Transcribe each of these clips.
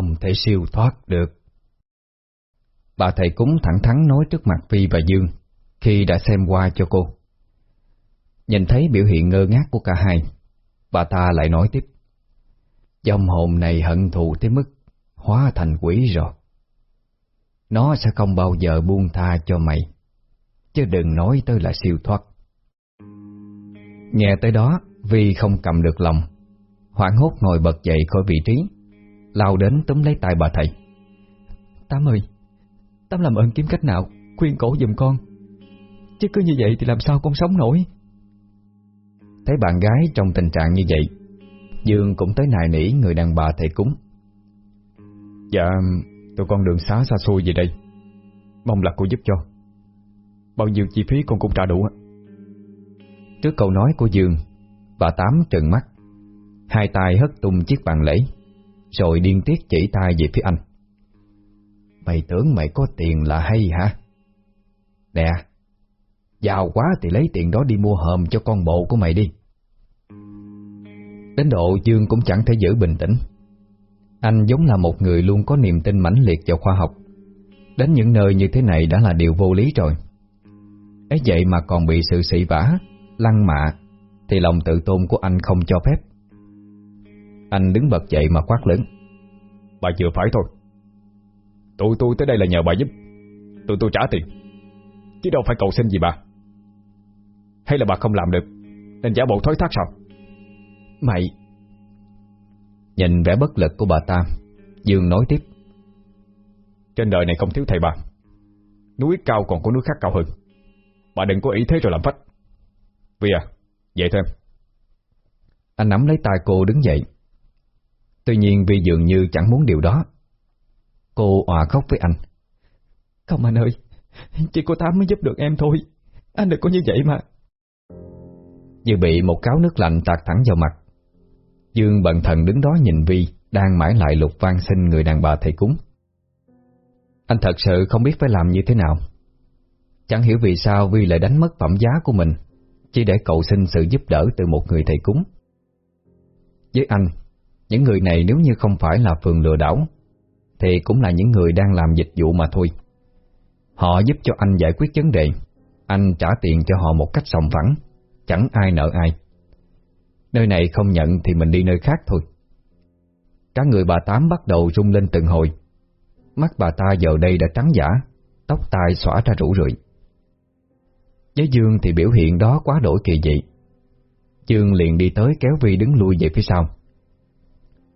không thể siêu thoát được. Bà thầy cúng thẳng thắn nói trước mặt Vi và Dương khi đã xem qua cho cô. Nhìn thấy biểu hiện ngơ ngác của cả hai, bà ta lại nói tiếp. Dòng hồn này hận thù tới mức hóa thành quỷ rồi. Nó sẽ không bao giờ buông tha cho mày, chứ đừng nói tới là siêu thoát. Nghe tới đó, Vi không cầm được lòng, hoảng hốt ngồi bật dậy khỏi vị trí, lao đến túm lấy tay bà thầy. Tám ơi, Tám làm ơn kiếm cách nào, khuyên cổ giùm con. Chứ cứ như vậy thì làm sao con sống nổi. Thấy bạn gái trong tình trạng như vậy, Dương cũng tới nài nỉ người đàn bà thầy cúng. Dạ, tụi con đường xá xa xôi về đây. Mong là cô giúp cho. Bao nhiêu chi phí con cũng trả đủ. Trước câu nói của Dương, bà Tám trừng mắt. Hai tay hất tung chiếc bàn lễ, rồi điên tiết chỉ tay về phía anh. Mày tưởng mày có tiền là hay hả? Nè, giàu quá thì lấy tiền đó đi mua hòm cho con bộ của mày đi. Đến độ Dương cũng chẳng thể giữ bình tĩnh. Anh giống là một người luôn có niềm tin mãnh liệt vào khoa học. Đến những nơi như thế này đã là điều vô lý rồi. ấy vậy mà còn bị sự sỉ vả, lăng mạ, thì lòng tự tôn của anh không cho phép. Anh đứng bật dậy mà quát lớn. Bà vừa phải thôi. Tụi tôi tới đây là nhờ bà giúp. Tụi tôi trả tiền. Chứ đâu phải cầu xin gì bà. Hay là bà không làm được, nên giả bộ thối thác sao? Mày Nhìn vẻ bất lực của bà ta Dương nói tiếp Trên đời này không thiếu thầy bà Núi cao còn có núi khác cao hơn Bà đừng có ý thế rồi làm phách Vì à, dậy thêm Anh nắm lấy tay cô đứng dậy Tuy nhiên vì dường như chẳng muốn điều đó. Cô òa khóc với anh. Không anh ơi Chỉ có Tám mới giúp được em thôi. Anh đừng có như vậy mà. Như bị một cáo nước lạnh tạt thẳng vào mặt. Dương bận thần đứng đó nhìn Vi Đang mãi lại lục van xin người đàn bà thầy cúng. Anh thật sự không biết phải làm như thế nào. Chẳng hiểu vì sao Vi lại đánh mất phẩm giá của mình Chỉ để cậu xin sự giúp đỡ từ một người thầy cúng. Với anh những người này nếu như không phải là phường lừa đảo, Thì cũng là những người đang làm dịch vụ mà thôi. Họ giúp cho anh giải quyết vấn đề. Anh trả tiền cho họ một cách sòng phẳng, Chẳng ai nợ ai. Nơi này không nhận thì mình đi nơi khác thôi. Cả người bà Tám bắt đầu rung lên từng hồi. Mắt bà ta giờ đây đã trắng giả, Tóc tai xõa ra rủ rượi. Với Dương thì biểu hiện đó quá đổi kỳ dị. Dương liền đi tới kéo Vi đứng lui về phía sau.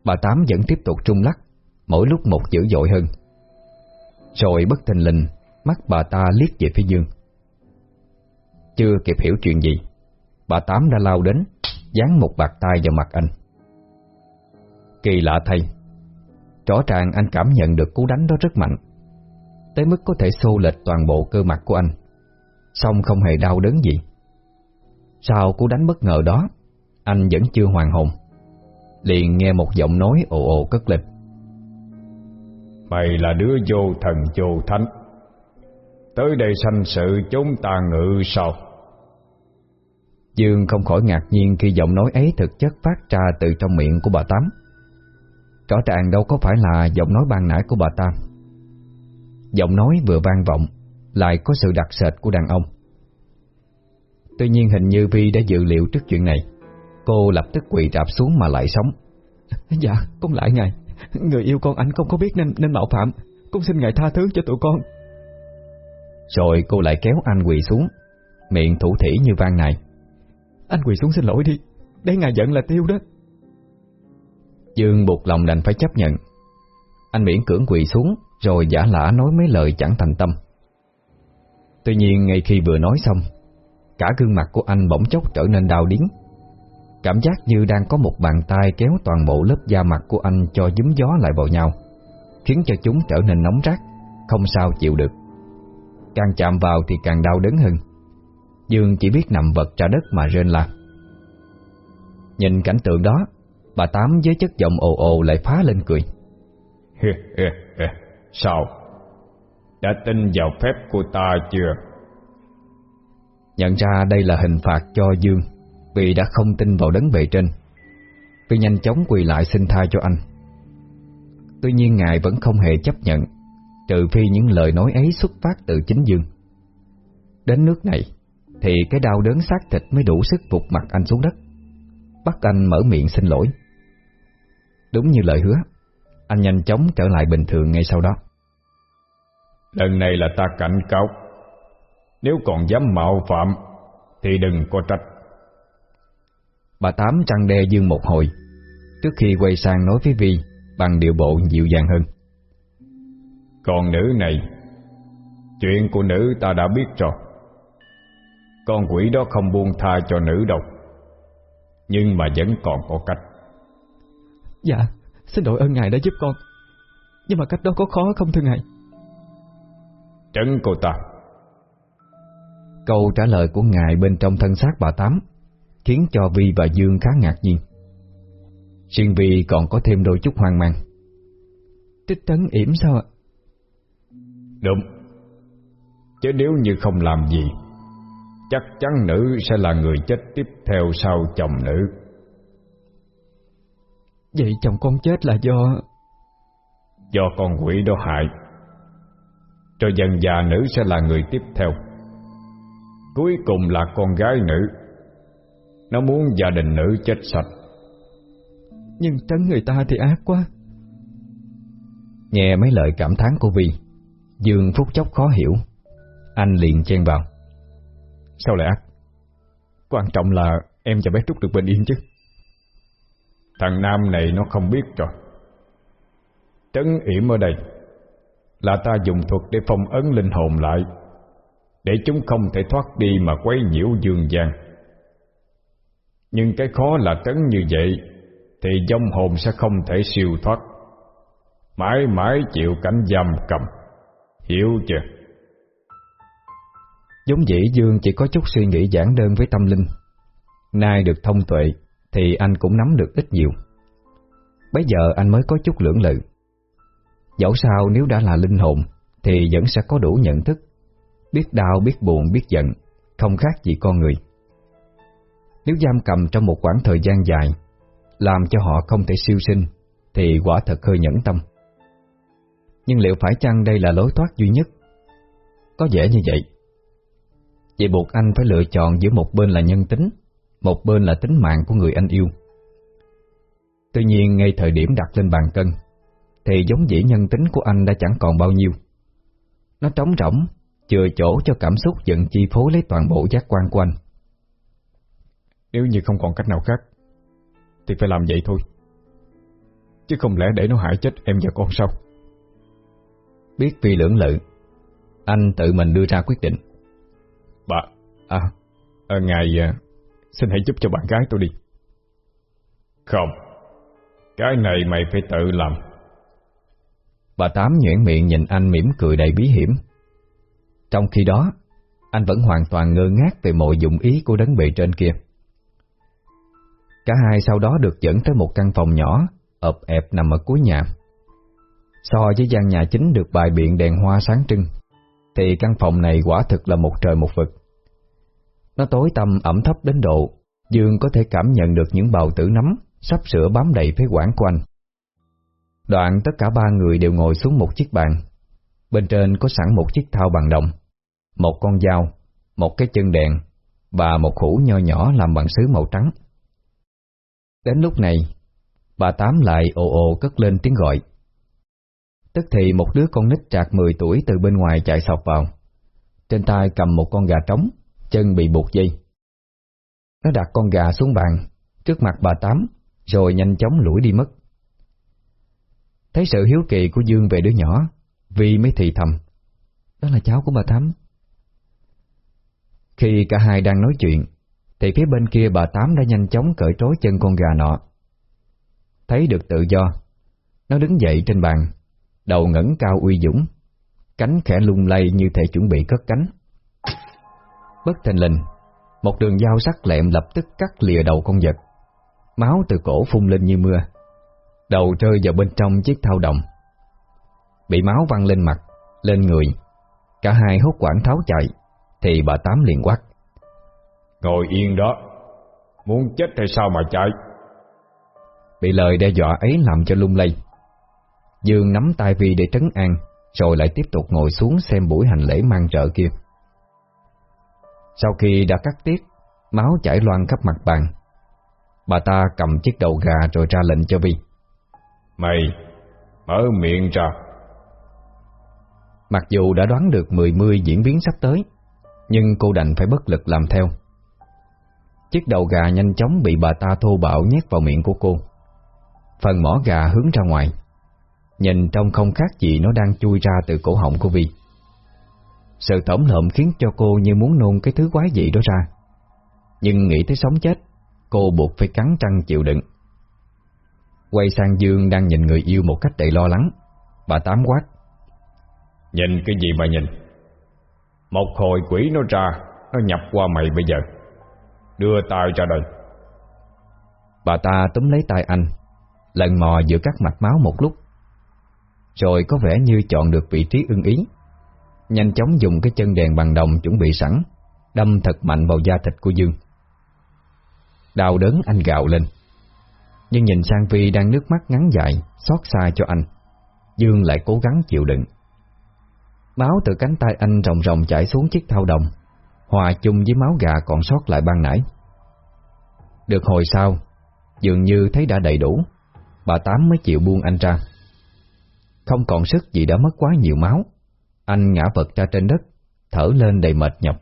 Bà Tám vẫn tiếp tục trung lắc, Mỗi lúc một dữ dội hơn. Rồi bất thình lình, Mắt bà ta liếc về phía Dương. Chưa kịp hiểu chuyện gì, Bà Tám đã lao đến, Dán một bạc tay vào mặt anh. Kỳ lạ thay, Rõ ràng anh cảm nhận được cú đánh đó rất mạnh, Tới mức có thể xô lệch toàn bộ cơ mặt của anh Xong không hề đau đớn gì. Sau cú đánh bất ngờ đó, Anh vẫn chưa hoàn hồn. Liền nghe một giọng nói ồ ồ cất lên Mày là đứa vô thần vô thánh Tới đây sanh sự chúng ta ngự sao Dương không khỏi ngạc nhiên khi giọng nói ấy thực chất phát ra từ trong miệng của bà Tám. Rõ ràng đâu có phải là giọng nói ban nãy của bà ta. Giọng nói vừa vang vọng, lại có sự đặc sệt của đàn ông. Tuy nhiên hình như Vi đã dự liệu trước chuyện này. Cô lập tức quỳ rạp xuống mà lại sống. Dạ, con lại ngài. Người yêu con anh không có biết nên nên mạo phạm. Con xin ngài tha thứ cho tụi con. Rồi cô lại kéo anh quỳ xuống, miệng thủ thỉ như vang này. Anh quỳ xuống xin lỗi đi Để ngài giận là tiêu đó Dương buộc lòng đành phải chấp nhận Anh miễn cưỡng quỳ xuống Rồi giả lả nói mấy lời chẳng thành tâm Tuy nhiên ngay khi vừa nói xong Cả gương mặt của anh bỗng chốc trở nên đau điếng Cảm giác như đang có một bàn tay kéo toàn bộ lớp da mặt của anh cho dúm gió lại vào nhau Khiến cho chúng trở nên nóng rát Không sao chịu được Càng chạm vào thì càng đau đớn hơn Dương chỉ biết nằm vật ra đất mà rên la Nhìn cảnh tượng đó Bà Tám với chất giọng ồ ồ lại phá lên cười. Sao? Đã tin vào phép của ta chưa? Nhận ra đây là hình phạt cho Dương vì đã không tin vào đấng bề trên. Vì nhanh chóng quỳ lại xin tha cho anh. Tuy nhiên ngài vẫn không hề chấp nhận, Trừ phi những lời nói ấy xuất phát từ chính Dương. Đến nước này, Thì cái đau đớn xác thịt mới đủ sức vụt mặt anh xuống đất. Bắt anh mở miệng xin lỗi. Đúng như lời hứa, Anh nhanh chóng trở lại bình thường ngay sau đó. Lần này là ta cảnh cáo. Nếu còn dám mạo phạm, Thì đừng có trách. Bà Tám trăng đe Dương một hồi Trước khi quay sang nói với Vi Bằng điệu bộ dịu dàng hơn. Còn nữ này Chuyện của nữ ta đã biết rồi. Con quỷ đó không buông tha cho nữ đâu Nhưng mà vẫn còn có cách. Dạ Xin đội ơn ngài đã giúp con Nhưng mà cách đó có khó không thưa ngài? Trấn cô ta. Câu trả lời của ngài bên trong thân xác bà Tám Khiến cho Vi và Dương khá ngạc nhiên. Riêng Vi còn có thêm đôi chút hoang mang. Trích trấn yểm sao ạ? Đúng. Chứ nếu như không làm gì Chắc chắn nữ sẽ là người chết tiếp theo sau chồng nữ. Vậy chồng con chết là do... Do con quỷ đó hại. Rồi dần già nữ sẽ là người tiếp theo. Cuối cùng là con gái nữ Nó muốn gia đình nữ chết sạch. Nhưng trấn người ta thì ác quá. Nghe mấy lời cảm thán của Vi Dương phút chốc khó hiểu. Anh liền chen vào. Sao lại ác? Quan trọng là em và bé Trúc được bình yên chứ. Thằng Nam này nó không biết rồi. Trấn yểm ở đây Là ta dùng thuật để phong ấn linh hồn lại Để chúng không thể thoát đi mà quấy nhiễu dương gian nhưng cái khó là trấn như vậy Thì dông hồn sẽ không thể siêu thoát. Mãi mãi chịu cảnh giam cầm. Hiểu chưa? Giống dĩ Dương chỉ có chút suy nghĩ giản đơn với tâm linh. Nay được thông tuệ Thì anh cũng nắm được ít nhiều. Bây giờ anh mới có chút lưỡng lự. Dẫu sao nếu đã là linh hồn Thì vẫn sẽ có đủ nhận thức. Biết đau, biết buồn, biết giận Không khác gì con người. Nếu giam cầm trong một khoảng thời gian dài, Làm cho họ không thể siêu sinh, Thì quả thật hơi nhẫn tâm. Nhưng liệu phải chăng đây là lối thoát duy nhất? Có vẻ như vậy. Vậy buộc anh phải lựa chọn giữa một bên là nhân tính, Một bên là tính mạng của người anh yêu. Tuy nhiên, ngay thời điểm đặt lên bàn cân, Thì giống dĩ nhân tính của anh đã chẳng còn bao nhiêu. Nó trống rỗng, Chừa chỗ cho cảm xúc giận chi phối lấy toàn bộ giác quan của anh. Nếu như không còn cách nào khác Thì phải làm vậy thôi. Chứ không lẽ để nó hại chết em và con sao? Biết vì lưỡng lự Anh tự mình đưa ra quyết định. Bà. À, à Ngài à, Xin hãy giúp cho bạn gái tôi đi. Không. Cái này mày phải tự làm. Bà Tám nhuyễn miệng nhìn anh mỉm cười đầy bí hiểm. Trong khi đó Anh vẫn hoàn toàn ngơ ngác về mọi dụng ý của đấng bề trên kia Cả hai sau đó được dẫn tới một căn phòng nhỏ ợp ẹp nằm ở cuối nhà. So với gian nhà chính được bài biện đèn hoa sáng trưng, Thì căn phòng này quả thực là một trời một vực. Nó tối tăm, ẩm thấp đến độ Dương có thể cảm nhận được những bào tử nấm Sắp sửa bám đầy phế quản của anh. Đoạn tất cả ba người đều ngồi xuống một chiếc bàn. Bên trên có sẵn một chiếc thao bằng đồng, Một con dao, Một cái chân đèn Và một hũ nho nhỏ làm bằng sứ màu trắng. Đến lúc này, Bà Tám lại ồ ồ cất lên tiếng gọi. Tức thì một đứa con nít trạc 10 tuổi từ bên ngoài chạy sọc vào. Trên tay cầm một con gà trống, Chân bị buộc dây. Nó đặt con gà xuống bàn, Trước mặt bà Tám, Rồi nhanh chóng lủi đi mất. Thấy sự hiếu kỳ của Dương về đứa nhỏ, Vi mới thì thầm. Đó là cháu của bà Tám. Khi cả hai đang nói chuyện thì phía bên kia bà Tám đã nhanh chóng cởi trói chân con gà nọ. Thấy được tự do, Nó đứng dậy trên bàn, Đầu ngẩng cao uy dũng, Cánh khẽ lung lay như thể chuẩn bị cất cánh. Bất thành lình, Một đường dao sắc lẹm lập tức cắt lìa đầu con vật. Máu từ cổ phun lên như mưa, Đầu rơi vào bên trong chiếc thao đồng. Bị máu văng lên mặt, Lên người, Cả hai hốt quảng tháo chạy, Thì bà Tám liền quát. Ngồi yên đó Muốn chết hay sao mà chạy Bị lời đe dọa ấy làm cho lung lay Dương nắm tay Vi để trấn an, rồi lại tiếp tục ngồi xuống xem buổi hành lễ mang trợ kia. Sau khi đã cắt tiết, máu chảy loang khắp mặt bàn, bà ta cầm chiếc đầu gà rồi ra lệnh cho Vi. Mày, mở miệng ra. Mặc dù đã đoán được mười mươi diễn biến sắp tới, nhưng cô đành phải bất lực làm theo. Chiếc đầu gà nhanh chóng bị bà ta thô bạo nhét vào miệng của cô. Phần mỏ gà hướng ra ngoài, nhìn trông không khác gì nó đang chui ra từ cổ họng của Vi. Sự tổm lợm khiến cho cô như muốn nôn cái thứ quái dị đó ra. Nhưng nghĩ tới sống chết, cô buộc phải cắn răng chịu đựng. Quay sang Dương đang nhìn người yêu một cách đầy lo lắng, bà tám quát. Nhìn cái gì mà nhìn? Một hồi quỷ nó ra, nó nhập qua mày bây giờ. Đưa tay ra đây. Bà ta túm lấy tay anh, lần mò giữa các mạch máu một lúc. Rồi có vẻ như chọn được vị trí ưng ý. Nhanh chóng dùng cái chân đèn bằng đồng chuẩn bị sẵn, đâm thật mạnh vào da thịt của Dương. Đau đớn anh gạo lên. Nhưng nhìn sang Vi đang nước mắt ngắn dài, xót xa cho anh. Dương lại cố gắng chịu đựng. Máu từ cánh tay anh rồng rồng chảy xuống chiếc thao đồng, hòa chung với máu gà còn sót lại ban nãy. Được hồi sau, dường như thấy đã đầy đủ, bà Tám mới chịu buông anh ra. Không còn sức vì đã mất quá nhiều máu, anh ngã vật ra trên đất, thở lên đầy mệt nhọc,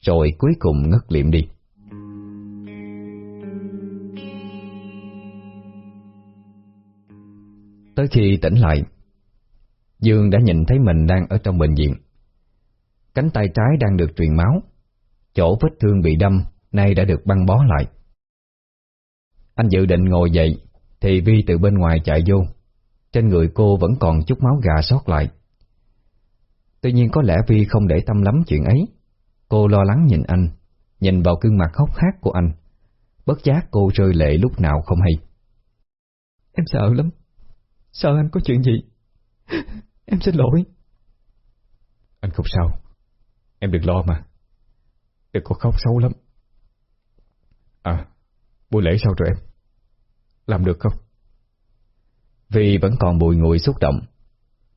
rồi cuối cùng ngất liệm đi. Tới khi tỉnh lại, Dương đã nhìn thấy mình đang ở trong bệnh viện. Cánh tay trái đang được truyền máu, chỗ vết thương bị đâm nay đã được băng bó lại. Anh dự định ngồi dậy, thì Vi từ bên ngoài chạy vô. Trên người cô vẫn còn chút máu gà sót lại. Tuy nhiên có lẽ Vi không để tâm lắm chuyện ấy. Cô lo lắng nhìn anh, nhìn vào gương mặt hốc hác của anh. Bất giác cô rơi lệ lúc nào không hay. Em sợ lắm. Sợ anh có chuyện gì? Em xin lỗi. Anh không sao. Em đừng lo mà. Đừng có khóc xấu lắm. À, buổi lễ sao rồi em? Làm được không? Vì vẫn còn bùi ngùi xúc động.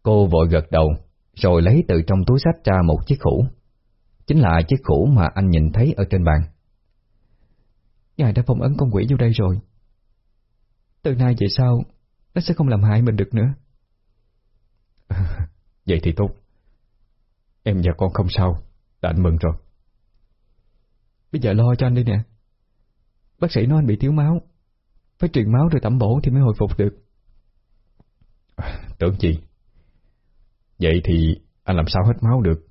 Cô vội gật đầu, rồi lấy từ trong túi sách ra một chiếc khủ. Chính là chiếc khủ mà anh nhìn thấy ở trên bàn. Ngài đã phong ấn con quỷ vô đây rồi. Từ nay về sau, nó sẽ không làm hại mình được nữa. Vậy thì tốt. Em và con không sao, đã anh mừng rồi. Bây giờ lo cho anh đi nè. Bác sĩ nói anh bị thiếu máu, phải truyền máu rồi tẩm bổ thì mới hồi phục được. Tưởng gì? Vậy thì anh làm sao hết máu được?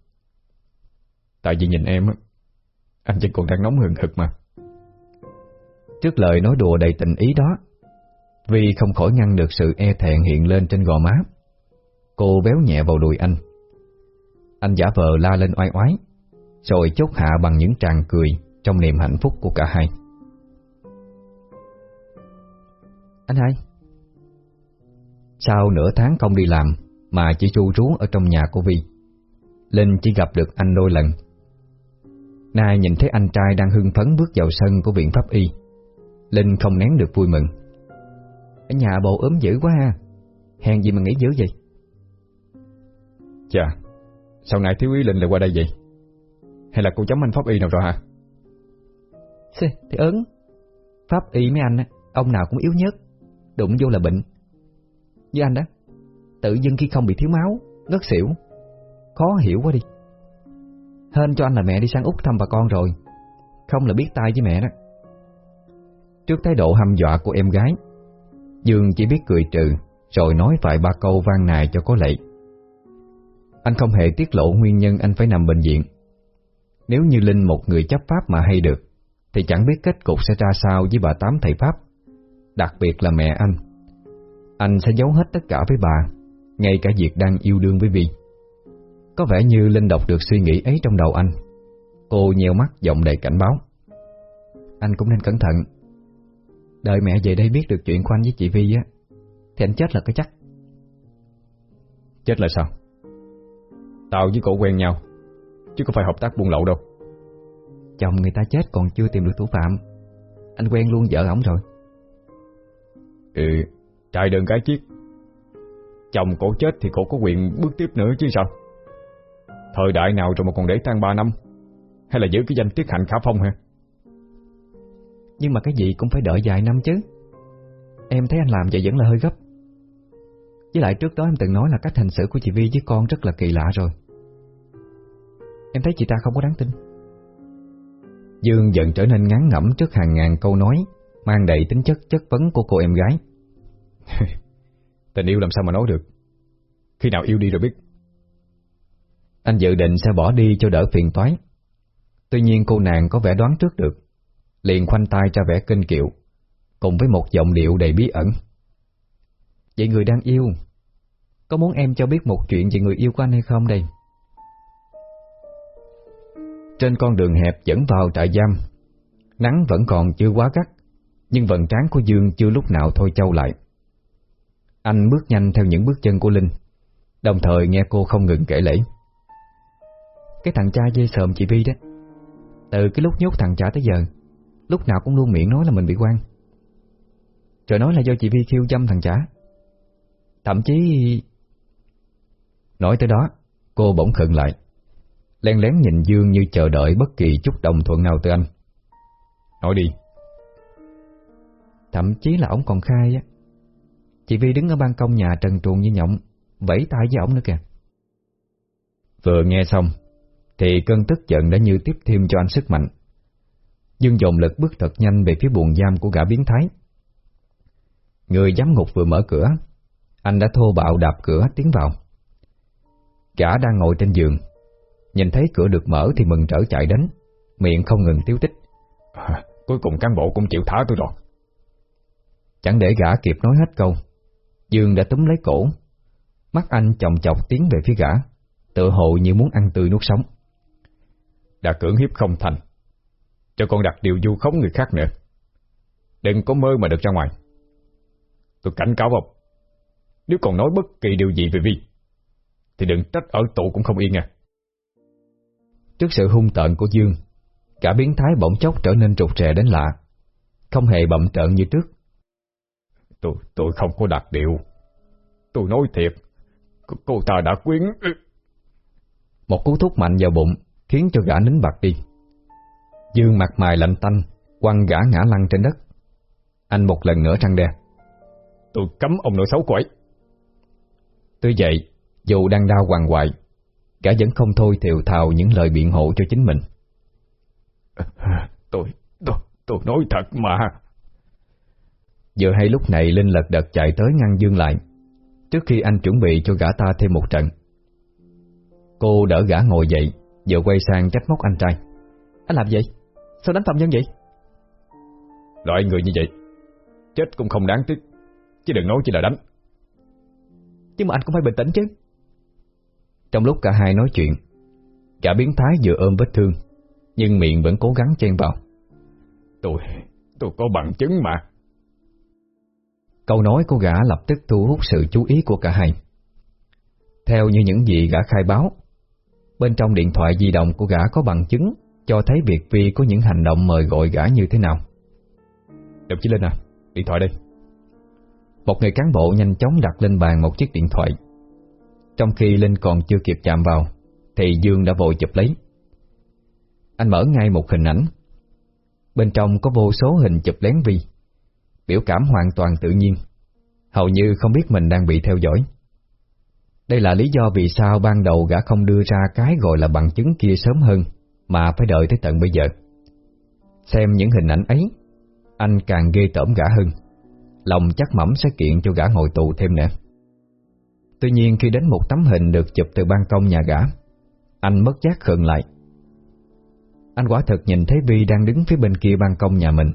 Tại vì nhìn em, anh vẫn còn đang nóng hừng hực mà. Trước lời nói đùa đầy tình ý đó, vì không khỏi ngăn được sự e thẹn hiện lên trên gò má. Cô béo nhẹ vào đùi anh. Anh giả vờ la lên oai oái, rồi chốt hạ bằng những tràng cười trong niềm hạnh phúc của cả hai. Anh hai. Sau nửa tháng không đi làm mà chỉ chu rú ở trong nhà của Vi, Linh chỉ gặp được anh đôi lần. Nay nhìn thấy anh trai đang hưng phấn bước vào sân của viện pháp y, Linh không nén được vui mừng. Ở nhà bầu ốm dữ quá ha, hèn gì mà nghĩ dữ vậy? Chà, sao ngài thiếu ý Linh lại qua đây vậy? Hay là cô chấm anh pháp y nào rồi hả? Xê, thì ớn. Pháp y mấy anh ông nào cũng yếu nhất, đụng vô là bệnh. Như anh đó, tự dưng khi không bị thiếu máu, ngất xỉu, khó hiểu quá đi. Hên cho anh là mẹ đi sang Úc thăm bà con rồi, không là biết tay với mẹ đó. Trước thái độ hăm dọa của em gái, Dương chỉ biết cười trừ, rồi nói vài ba câu vang nài cho có lệ. Anh không hề tiết lộ nguyên nhân anh phải nằm bệnh viện. Nếu như Linh một người chấp pháp mà hay được, thì chẳng biết kết cục sẽ ra sao với bà Tám thầy Pháp, đặc biệt là mẹ anh. Anh sẽ giấu hết tất cả với bà, ngay cả việc đang yêu đương với Vi. Có vẻ như Linh đọc được suy nghĩ ấy trong đầu anh. Cô nheo mắt giọng đầy cảnh báo. Anh cũng nên cẩn thận. Đợi mẹ về đây biết được chuyện của anh với chị Vi á, thì anh chết là cái chắc. Chết là sao? Tao với cổ quen nhau, chứ không phải hợp tác buôn lậu đâu. Chồng người ta chết còn chưa tìm được thủ phạm, anh quen luôn vợ ổng rồi. Ừ, trai đơn cái chiếc. Chồng cổ chết thì cổ có quyền bước tiếp nữa chứ sao? Thời đại nào rồi mà còn để tan ba năm? Hay là giữ cái danh tiết hạnh khả phong hả? Nhưng mà cái gì cũng phải đợi vài năm chứ. Em thấy anh làm vậy vẫn là hơi gấp. Với lại trước đó em từng nói là cách hành xử của chị Vi với con rất là kỳ lạ rồi. Em thấy chị ta không có đáng tin Dương dần trở nên ngán ngẩm trước hàng ngàn câu nói, Mang đầy tính chất chất vấn của cô em gái. Tình yêu làm sao mà nói được? Khi nào yêu đi rồi biết. Anh dự định sẽ bỏ đi cho đỡ phiền toái. Tuy nhiên cô nàng có vẻ đoán trước được, Liền khoanh tay ra vẻ kinh kiệu, Cùng với một giọng điệu đầy bí ẩn. Vậy người đang yêu, Có muốn em cho biết một chuyện về người yêu của anh hay không đây? Trên con đường hẹp dẫn vào trại giam. Nắng vẫn còn chưa quá gắt, Nhưng vầng trán của Dương chưa lúc nào thôi châu lại. Anh bước nhanh theo những bước chân của Linh, Đồng thời nghe cô không ngừng kể lễ. Cái thằng cha dây sờm chị Vi đó. Từ cái lúc nhốt thằng trả tới giờ, Lúc nào cũng luôn miệng nói là mình bị quan. Rồi nói là do chị Vi khiêu dâm thằng trả. Thậm chí, Nói tới đó, Cô bỗng khựng lại. Lén lén nhìn Dương như chờ đợi bất kỳ chút đồng thuận nào từ anh. Nói đi. Thậm chí là ông còn khai á. Chị Vi đứng ở ban công nhà trần truồng như nhộng, Vẫy tay với ông nữa kìa. Vừa nghe xong, Thì cơn tức giận đã như tiếp thêm cho anh sức mạnh. Dương dồn lực bước thật nhanh về phía buồng giam của gã biến thái. Người giám ngục vừa mở cửa, Anh đã thô bạo đạp cửa tiến vào. Gã đang ngồi trên giường Nhìn thấy cửa được mở thì mừng trở chạy đến. Miệng không ngừng tiếu tích. À, Cuối cùng cán bộ cũng chịu thả tôi rồi. Chẳng để gã kịp nói hết câu Dương đã túm lấy cổ. Mắt anh chồng chọc tiến về phía gã Tự hộ như muốn ăn tươi nuốt sống. Đã cưỡng hiếp không thành Cho con đặt điều du khống người khác nữa. Đừng có mơ mà được ra ngoài. Tôi cảnh cáo ông Nếu còn nói bất kỳ điều gì về Vi Thì đừng trách ở tù cũng không yên à Trước sự hung tợn của Dương Cả biến thái bỗng chốc trở nên trục trè đến lạ Không hề bậm trợn như trước. Tôi tôi không có đặt điệu Tôi nói thiệt Cô ta đã quyến. Một cú thúc mạnh vào bụng Khiến cho gã nín bạc đi. Dương mặt mày lạnh tanh Quăng gã ngã lăn trên đất. Anh một lần nữa trăng đe. Tôi cấm ông nội xấu quẩy Tuy vậy Dù đang đau hoàng hoại Gã vẫn không thôi thiều thào những lời biện hộ cho chính mình. Tôi, tôi, tôi nói thật mà. Giờ hay lúc này Linh lật đật chạy tới ngăn Dương lại. Trước khi anh chuẩn bị cho gã ta thêm một trận Cô đỡ gã ngồi dậy Vừa quay sang trách móc anh trai. Anh làm gì? Sao đánh phạm nhân vậy? Loại người như vậy Chết cũng không đáng tiếc. Chứ đừng nói chỉ là đánh. Nhưng mà anh cũng phải bình tĩnh chứ Trong lúc cả hai nói chuyện Cả biến thái vừa ôm vết thương Nhưng miệng vẫn cố gắng chen vào Tôi, tôi có bằng chứng mà Câu nói của gã lập tức thu hút sự chú ý của cả hai. Theo như những gì gã khai báo, bên trong điện thoại di động của gã có bằng chứng cho thấy việc Vi có những hành động mời gọi gã như thế nào. Đồng chí Linh à, điện thoại đây. Một người cán bộ nhanh chóng đặt lên bàn một chiếc điện thoại. Trong khi Linh còn chưa kịp chạm vào, thì Dương đã vội chụp lấy. Anh mở ngay một hình ảnh. Bên trong có vô số hình chụp lén Vi biểu cảm hoàn toàn tự nhiên, hầu như không biết mình đang bị theo dõi. Đây là lý do vì sao ban đầu gã không đưa ra cái gọi là bằng chứng kia sớm hơn, mà phải đợi tới tận bây giờ. Xem những hình ảnh ấy, anh càng ghê tởm gã hơn, lòng chắc mẩm sẽ kiện cho gã ngồi tù thêm nữa. Tuy nhiên khi đến một tấm hình được chụp từ ban công nhà gã, anh mất giác khựng lại. Anh quả thật nhìn thấy Vi đang đứng phía bên kia ban công nhà mình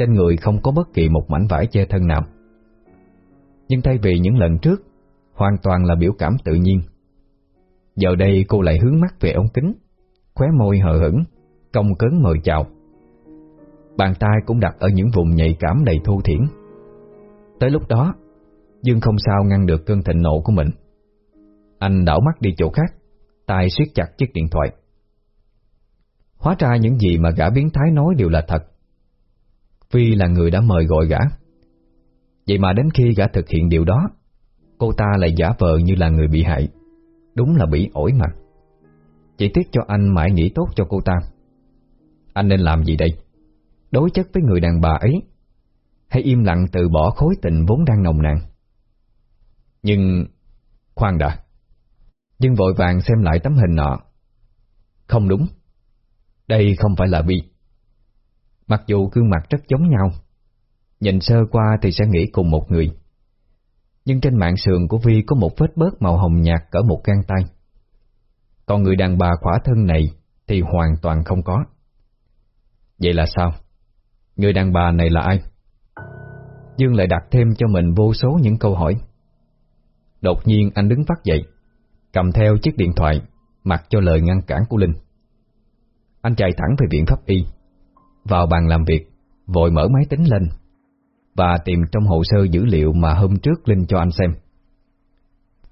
trên người không có bất kỳ một mảnh vải che thân nào. Nhưng thay vì những lần trước, hoàn toàn là biểu cảm tự nhiên. Giờ đây cô lại hướng mắt về ống kính, khóe môi hờ hững, cong cấn mời chào. Bàn tay cũng đặt ở những vùng nhạy cảm đầy thu thiển. Tới lúc đó, Dương không sao ngăn được cơn thịnh nộ của mình. Anh đảo mắt đi chỗ khác, tay siết chặt chiếc điện thoại. Hóa ra những gì mà gã biến thái nói đều là thật. Phi là người đã mời gọi gã. Vậy mà đến khi gã thực hiện điều đó, Cô ta lại giả vờ như là người bị hại Đúng là bị ổi mặt Chỉ tiếc cho anh mãi nghĩ tốt cho cô ta Anh nên làm gì đây? Đối chất với người đàn bà ấy Hay im lặng từ bỏ khối tình vốn đang nồng nàn nhưng, Khoan đã. Nhưng vội vàng xem lại tấm hình nọ. Không đúng. Đây không phải là Vi. Mặc dù gương mặt rất giống nhau, Nhìn sơ qua thì sẽ nghĩ cùng một người. Nhưng trên mạng sườn của Vi có một vết bớt màu hồng nhạt cỡ một gang tay. Còn người đàn bà khỏa thân này Thì hoàn toàn không có. Vậy là sao? Người đàn bà này là ai? Dương lại đặt thêm cho mình vô số những câu hỏi. Đột nhiên anh đứng phát dậy Cầm theo chiếc điện thoại Mặc cho lời ngăn cản của Linh. Anh chạy thẳng về viện pháp y Vào bàn làm việc Vội mở máy tính lên Và tìm trong hồ sơ dữ liệu Mà hôm trước Linh cho anh xem.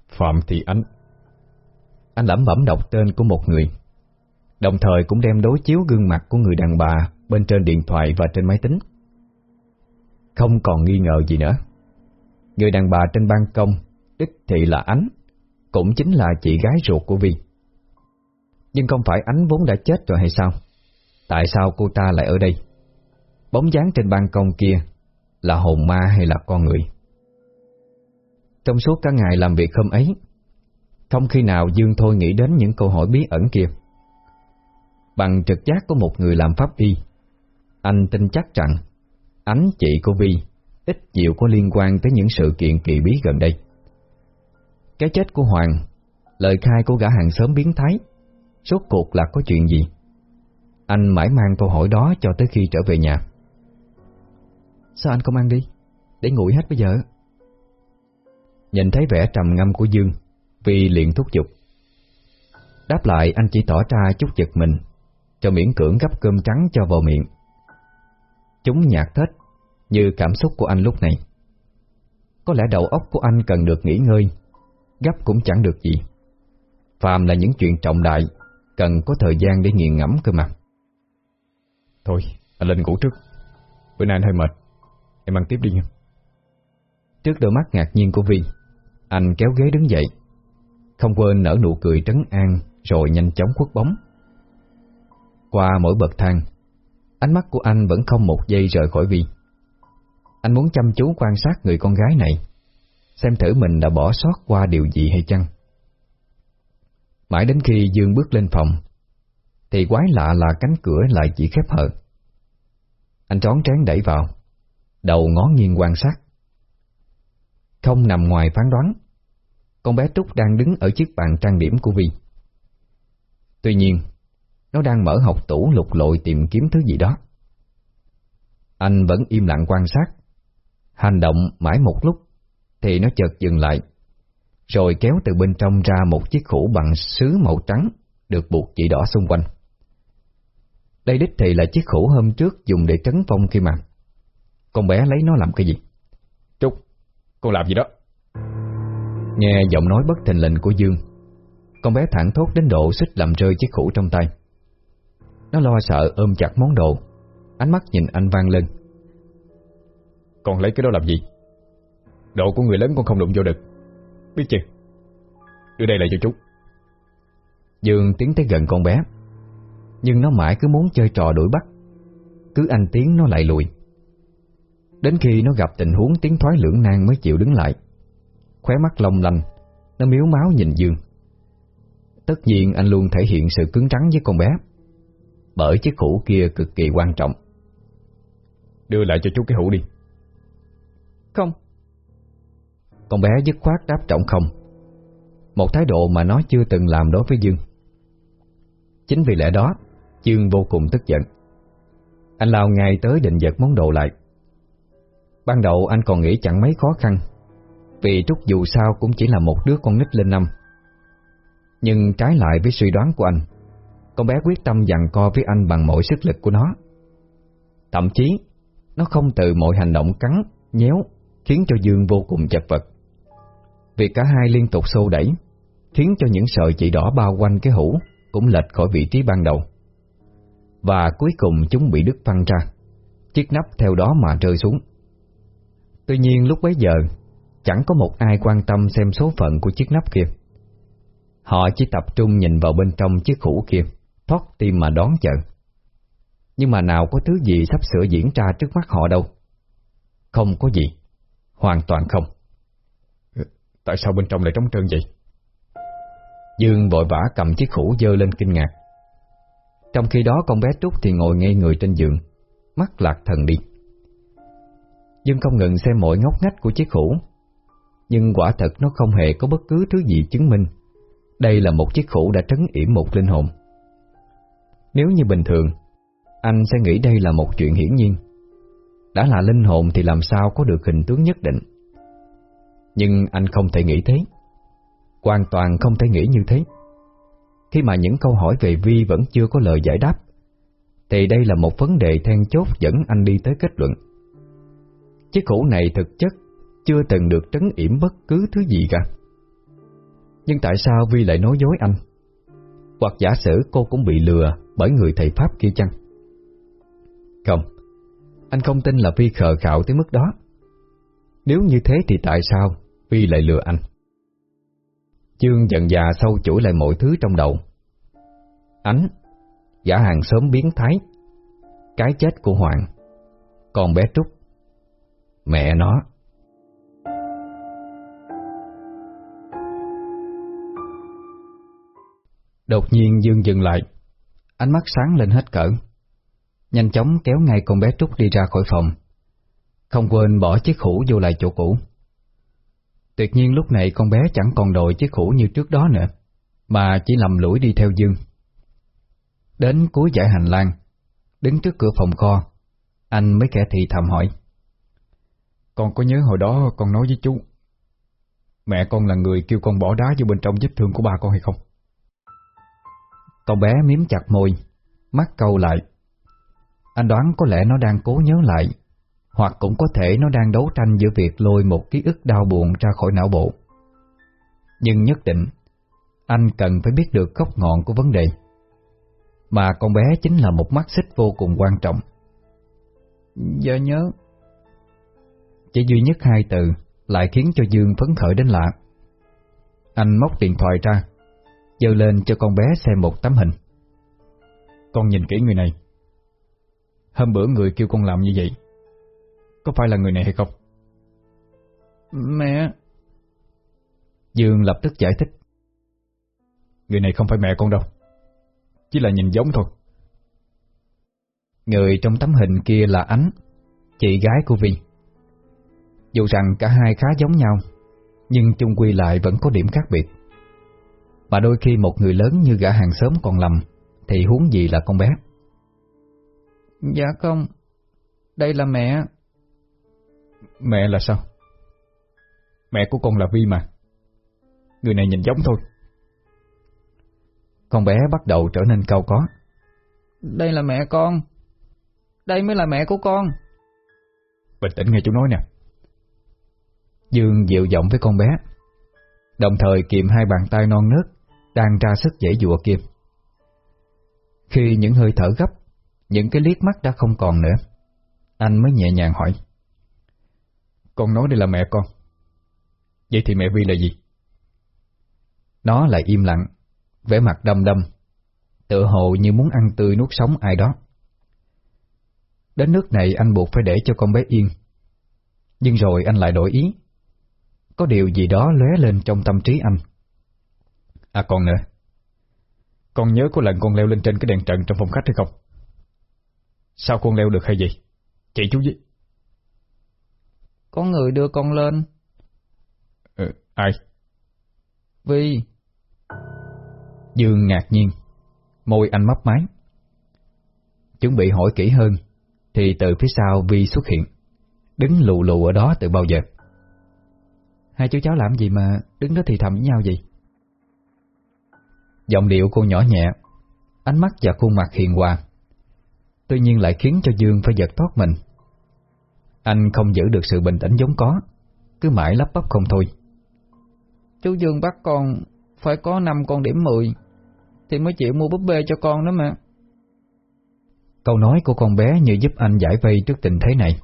Phạm Thị Ánh. Anh lẩm bẩm đọc tên của một người Đồng thời cũng đem đối chiếu gương mặt của người đàn bà Bên trên điện thoại và trên máy tính. Không còn nghi ngờ gì nữa Người đàn bà trên ban công đích thị là Ánh, cũng chính là chị gái ruột của Vi. Nhưng không phải Ánh vốn đã chết rồi hay sao? Tại sao cô ta lại ở đây? Bóng dáng trên ban công kia là hồn ma hay là con người? Trong suốt cả ngày làm việc hôm ấy, không khi nào Dương Thôi nghĩ đến những câu hỏi bí ẩn kia. Bằng trực giác của một người làm pháp y, anh tin chắc rằng ánh chị của Vi ít nhiều có liên quan tới những sự kiện kỳ bí gần đây. Cái chết của Hoàng, Lời khai của gã hàng xóm biến thái Suốt cuộc là có chuyện gì? Anh mãi mang câu hỏi đó cho tới khi trở về nhà. Sao anh không ăn đi? Để nguội hết bây giờ. Nhìn thấy vẻ trầm ngâm của Dương, Vi liền thúc giục. Đáp lại, anh chỉ tỏ ra chút giật mình, Cho miễn cưỡng gấp cơm trắng cho vào miệng. Chúng nhạt thết Như cảm xúc của anh lúc này. Có lẽ đầu óc của anh cần được nghỉ ngơi gấp cũng chẳng được gì. Phàm là những chuyện trọng đại, cần có thời gian để nghiền ngẫm cơ mà. Thôi, anh lên ngủ trước. Bữa nay anh hơi mệt, em ăn tiếp đi nha. Trước đôi mắt ngạc nhiên của Vi, anh kéo ghế đứng dậy, không quên nở nụ cười trấn an rồi nhanh chóng khuất bóng. Qua mỗi bậc thang, ánh mắt của anh vẫn không một giây rời khỏi Vi. Anh muốn chăm chú quan sát người con gái này xem thử mình đã bỏ sót qua điều gì hay chăng. Mãi đến khi Dương bước lên phòng, thì quái lạ là cánh cửa lại chỉ khép hờ. Anh trón trán đẩy vào, đầu ngó nghiêng quan sát. Không nằm ngoài phán đoán, con bé Trúc đang đứng ở chiếc bàn trang điểm của Vi. Tuy nhiên, nó đang mở học tủ lục lội tìm kiếm thứ gì đó. Anh vẫn im lặng quan sát, hành động mãi một lúc thì nó chợt dừng lại, rồi kéo từ bên trong ra một chiếc khủ bằng sứ màu trắng được buộc chỉ đỏ xung quanh. Đây đích thì là chiếc khủ hôm trước dùng để trấn phong khi mà. Con bé lấy nó làm cái gì? Trúc, con làm gì đó? Nghe giọng nói bất thình lình của Dương, con bé thẳng thốt đến độ xích làm rơi chiếc khủ trong tay. Nó lo sợ ôm chặt món đồ, ánh mắt nhìn anh vang lên. Con lấy cái đó làm gì? Độ của người lớn con không đụng vô được. Biết chưa? Đưa đây lại cho chú. Dương tiến tới gần con bé. Nhưng nó mãi cứ muốn chơi trò đuổi bắt. Cứ anh tiến nó lại lùi. Đến khi nó gặp tình huống tiến thoái lưỡng nan mới chịu đứng lại, Khóe mắt long lanh, Nó miếu máu nhìn Dương. Tất nhiên anh luôn thể hiện sự cứng trắng với con bé, Bởi chiếc hũ kia cực kỳ quan trọng. Đưa lại cho chú cái hũ đi. Không con bé dứt khoát đáp trọng không. Một thái độ mà nó chưa từng làm đối với Dương. Chính vì lẽ đó Dương vô cùng tức giận. Anh lao ngay tới định giật món đồ lại. Ban đầu anh còn nghĩ chẳng mấy khó khăn Vì Trúc dù sao cũng chỉ là một đứa con nít lên năm. Nhưng trái lại với suy đoán của anh Con bé quyết tâm dằn co với anh bằng mọi sức lực của nó. Thậm chí Nó không từ mọi hành động cắn, nhéo Khiến cho Dương vô cùng chật vật vì cả hai liên tục xô đẩy, Khiến cho những sợi chỉ đỏ bao quanh cái hũ Cũng lệch khỏi vị trí ban đầu. Và cuối cùng chúng bị đứt văng ra, Chiếc nắp theo đó mà rơi xuống. Tuy nhiên lúc bấy giờ, Chẳng có một ai quan tâm xem số phận của chiếc nắp kia. Họ chỉ tập trung nhìn vào bên trong chiếc hũ kia, Thoát tim mà đón chờ. Nhưng mà nào có thứ gì sắp sửa diễn ra trước mắt họ đâu. Không có gì, Hoàn toàn không. Tại sao bên trong lại trống trơn vậy? Dương vội vã cầm chiếc khủ dơ lên kinh ngạc. Trong khi đó con bé Trúc thì ngồi ngay người trên giường, Mắt lạc thần đi. Dương không ngừng xem mọi ngóc ngách của chiếc khủ, Nhưng quả thật nó không hề có bất cứ thứ gì chứng minh Đây là một chiếc khủ đã trấn yểm một linh hồn. Nếu như bình thường, Anh sẽ nghĩ đây là một chuyện hiển nhiên. Đã là linh hồn thì làm sao có được hình tướng nhất định? Nhưng anh không thể nghĩ thế. Hoàn toàn không thể nghĩ như thế. Khi mà những câu hỏi về Vi vẫn chưa có lời giải đáp Thì đây là một vấn đề then chốt dẫn anh đi tới kết luận. Chiếc hũ này thực chất chưa từng được trấn yểm bất cứ thứ gì cả. Nhưng tại sao Vi lại nói dối anh? Hoặc giả sử cô cũng bị lừa bởi người thầy Pháp kia chăng? Không, anh không tin là Vi khờ khạo tới mức đó. Nếu như thế thì tại sao Vi lại lừa anh? chương dần già sâu chuỗi lại mọi thứ trong đầu. Ánh, giả hàng sớm biến thái, cái chết của Hoàng, còn bé Trúc, mẹ nó. Đột nhiên Dương dừng lại, ánh mắt sáng lên hết cỡ. Nhanh chóng kéo ngay con bé Trúc đi ra khỏi phòng, không quên bỏ chiếc hũ vô lại chỗ cũ. Tuyệt nhiên lúc này con bé chẳng còn đội chiếc khủ như trước đó nữa, mà chỉ lầm lũi đi theo Dương. Đến cuối dãy hành lang, đứng trước cửa phòng kho, anh mới kẻ thị thầm hỏi. Con có nhớ hồi đó con nói với chú, mẹ con là người kêu con bỏ đá vô bên trong vết thương của ba con hay không? Con bé miếm chặt môi, mắt câu lại. Anh đoán có lẽ nó đang cố nhớ lại hoặc cũng có thể nó đang đấu tranh giữa việc lôi một ký ức đau buồn ra khỏi não bộ. Nhưng nhất định, anh cần phải biết được gốc ngọn của vấn đề. Mà con bé chính là một mắt xích vô cùng quan trọng. Giờ nhớ. Chỉ duy nhất hai từ lại khiến cho Dương phấn khởi đến lạ. Anh móc điện thoại ra, dơ lên cho con bé xem một tấm hình. Con nhìn kỹ người này. Hôm bữa người kêu con làm như vậy có phải là người này hay không? Mẹ. Dương lập tức giải thích. Người này không phải mẹ con đâu. Chỉ là nhìn giống thôi. Người trong tấm hình kia là Ánh Chị gái của Vi. Dù rằng cả hai khá giống nhau Nhưng chung quy lại vẫn có điểm khác biệt. Mà đôi khi một người lớn như gã hàng xóm còn lầm Thì huống gì là con bé? Dạ không Đây là mẹ Mẹ là sao? Mẹ của con là Vi mà. Người này nhìn giống thôi. Con bé bắt đầu trở nên cao có. Đây là mẹ con. Đây mới là mẹ của con. Bình tĩnh nghe chú nói nè. Dương dịu giọng với con bé Đồng thời kiềm hai bàn tay non nớt Đang ra sức dễ dụa kia. Khi những hơi thở gấp Những cái liếc mắt đã không còn nữa Anh mới nhẹ nhàng hỏi con nói đây là mẹ con. Vậy thì mẹ Vi là gì? Nó lại im lặng, vẻ mặt đâm đâm Tựa hồ như muốn ăn tươi nuốt sống ai đó. Đến nước này anh buộc phải để cho con bé yên. Nhưng rồi anh lại đổi ý. Có điều gì đó lóe lên trong tâm trí anh. À còn nữa Con nhớ có lần con leo lên trên cái đèn trần trong phòng khách hay không? Sao con leo được hay gì? Chị chú với có người đưa con lên. Ừ, ai? Vi. Dương ngạc nhiên, môi anh mấp máy. Chuẩn bị hỏi kỹ hơn, thì từ phía sau Vi xuất hiện, đứng lù lù ở đó từ bao giờ. Hai chú cháu làm gì mà đứng đó thì thầm với nhau vậy? Giọng điệu cô nhỏ nhẹ, ánh mắt và khuôn mặt hiền hòa, tuy nhiên lại khiến cho Dương phải giật thoát mình anh không giữ được sự bình tĩnh giống có Cứ mãi lắp bắp không thôi Chú Dương bắt con Phải có 5 con điểm 10 Thì mới chịu mua búp bê cho con đó mà Câu nói của con bé như giúp anh giải vây trước tình thế này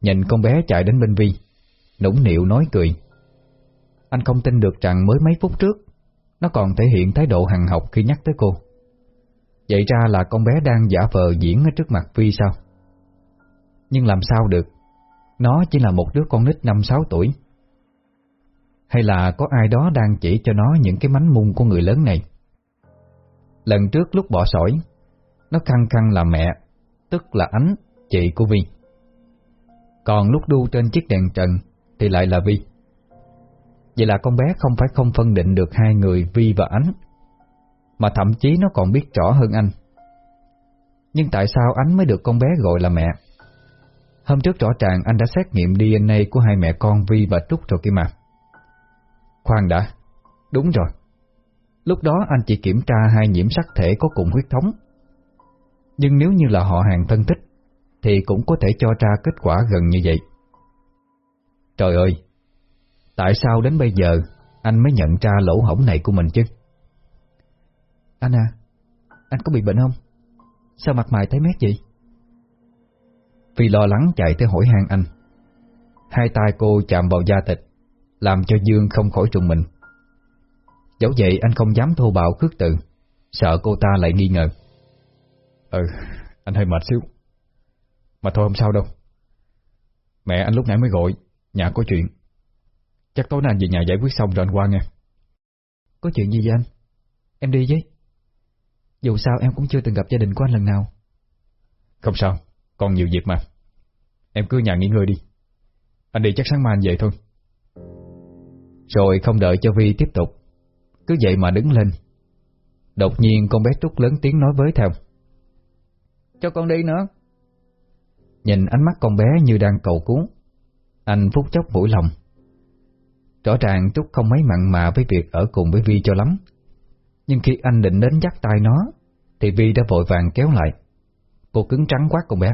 Nhìn con bé chạy đến bên Vi nũng nịu nói cười. Anh không tin được rằng mới mấy phút trước, nó còn thể hiện thái độ hằng học khi nhắc tới cô. Vậy ra là con bé đang giả vờ diễn ở trước mặt Vi sao? Nhưng làm sao được, nó chỉ là một đứa con nít 5-6 tuổi. Hay là có ai đó đang chỉ cho nó những cái mánh mung của người lớn này? Lần trước lúc bỏ sỏi, nó khăng khăng là mẹ, tức là ánh, chị của Vi. Còn lúc đu trên chiếc đèn trần thì lại là Vi. Vậy là con bé không phải không phân định được hai người Vi và Ánh, mà thậm chí nó còn biết rõ hơn anh. Nhưng tại sao Ánh mới được con bé gọi là mẹ? Hôm trước rõ ràng anh đã xét nghiệm DNA của hai mẹ con Vi và Trúc rồi kia mà. Khoan đã, đúng rồi. Lúc đó anh chỉ kiểm tra hai nhiễm sắc thể có cùng huyết thống. Nhưng nếu như là họ hàng thân thích, thì cũng có thể cho ra kết quả gần như vậy. Trời ơi, tại sao đến bây giờ anh mới nhận ra lỗ hổng này của mình chứ? Anh à, anh có bị bệnh không? Sao mặt mày thấy mét vậy? Vì lo lắng chạy tới hỏi han anh. Hai tay cô chạm vào da thịt, làm cho Dương không khỏi trùng mình. Dẫu vậy anh không dám thô bạo khước từ, sợ cô ta lại nghi ngờ. Ừ, anh hơi mệt xíu. Mà thôi không sao đâu. Mẹ anh lúc nãy mới gọi, nhà có chuyện. Chắc tối nay về nhà giải quyết xong rồi anh qua nghe. Có chuyện gì vậy anh? Em đi với. Dù sao em cũng chưa từng gặp gia đình của anh lần nào. Không sao, còn nhiều việc mà. Em cứ nhà nghỉ ngơi đi. Anh đi chắc sáng mai anh về thôi. Rồi không đợi cho Vi tiếp tục. Cứ vậy mà đứng lên. Đột nhiên con bé Trúc lớn tiếng nói với theo. Cho con đi nữa. Nhìn ánh mắt con bé như đang cầu cứu. Anh phút chốc mũi lòng. Rõ ràng Trúc không mấy mặn mà với việc ở cùng với Vi cho lắm. Nhưng khi anh định đến dắt tay nó, thì Vi đã vội vàng kéo lại. Cô cứng trắng quát con bé.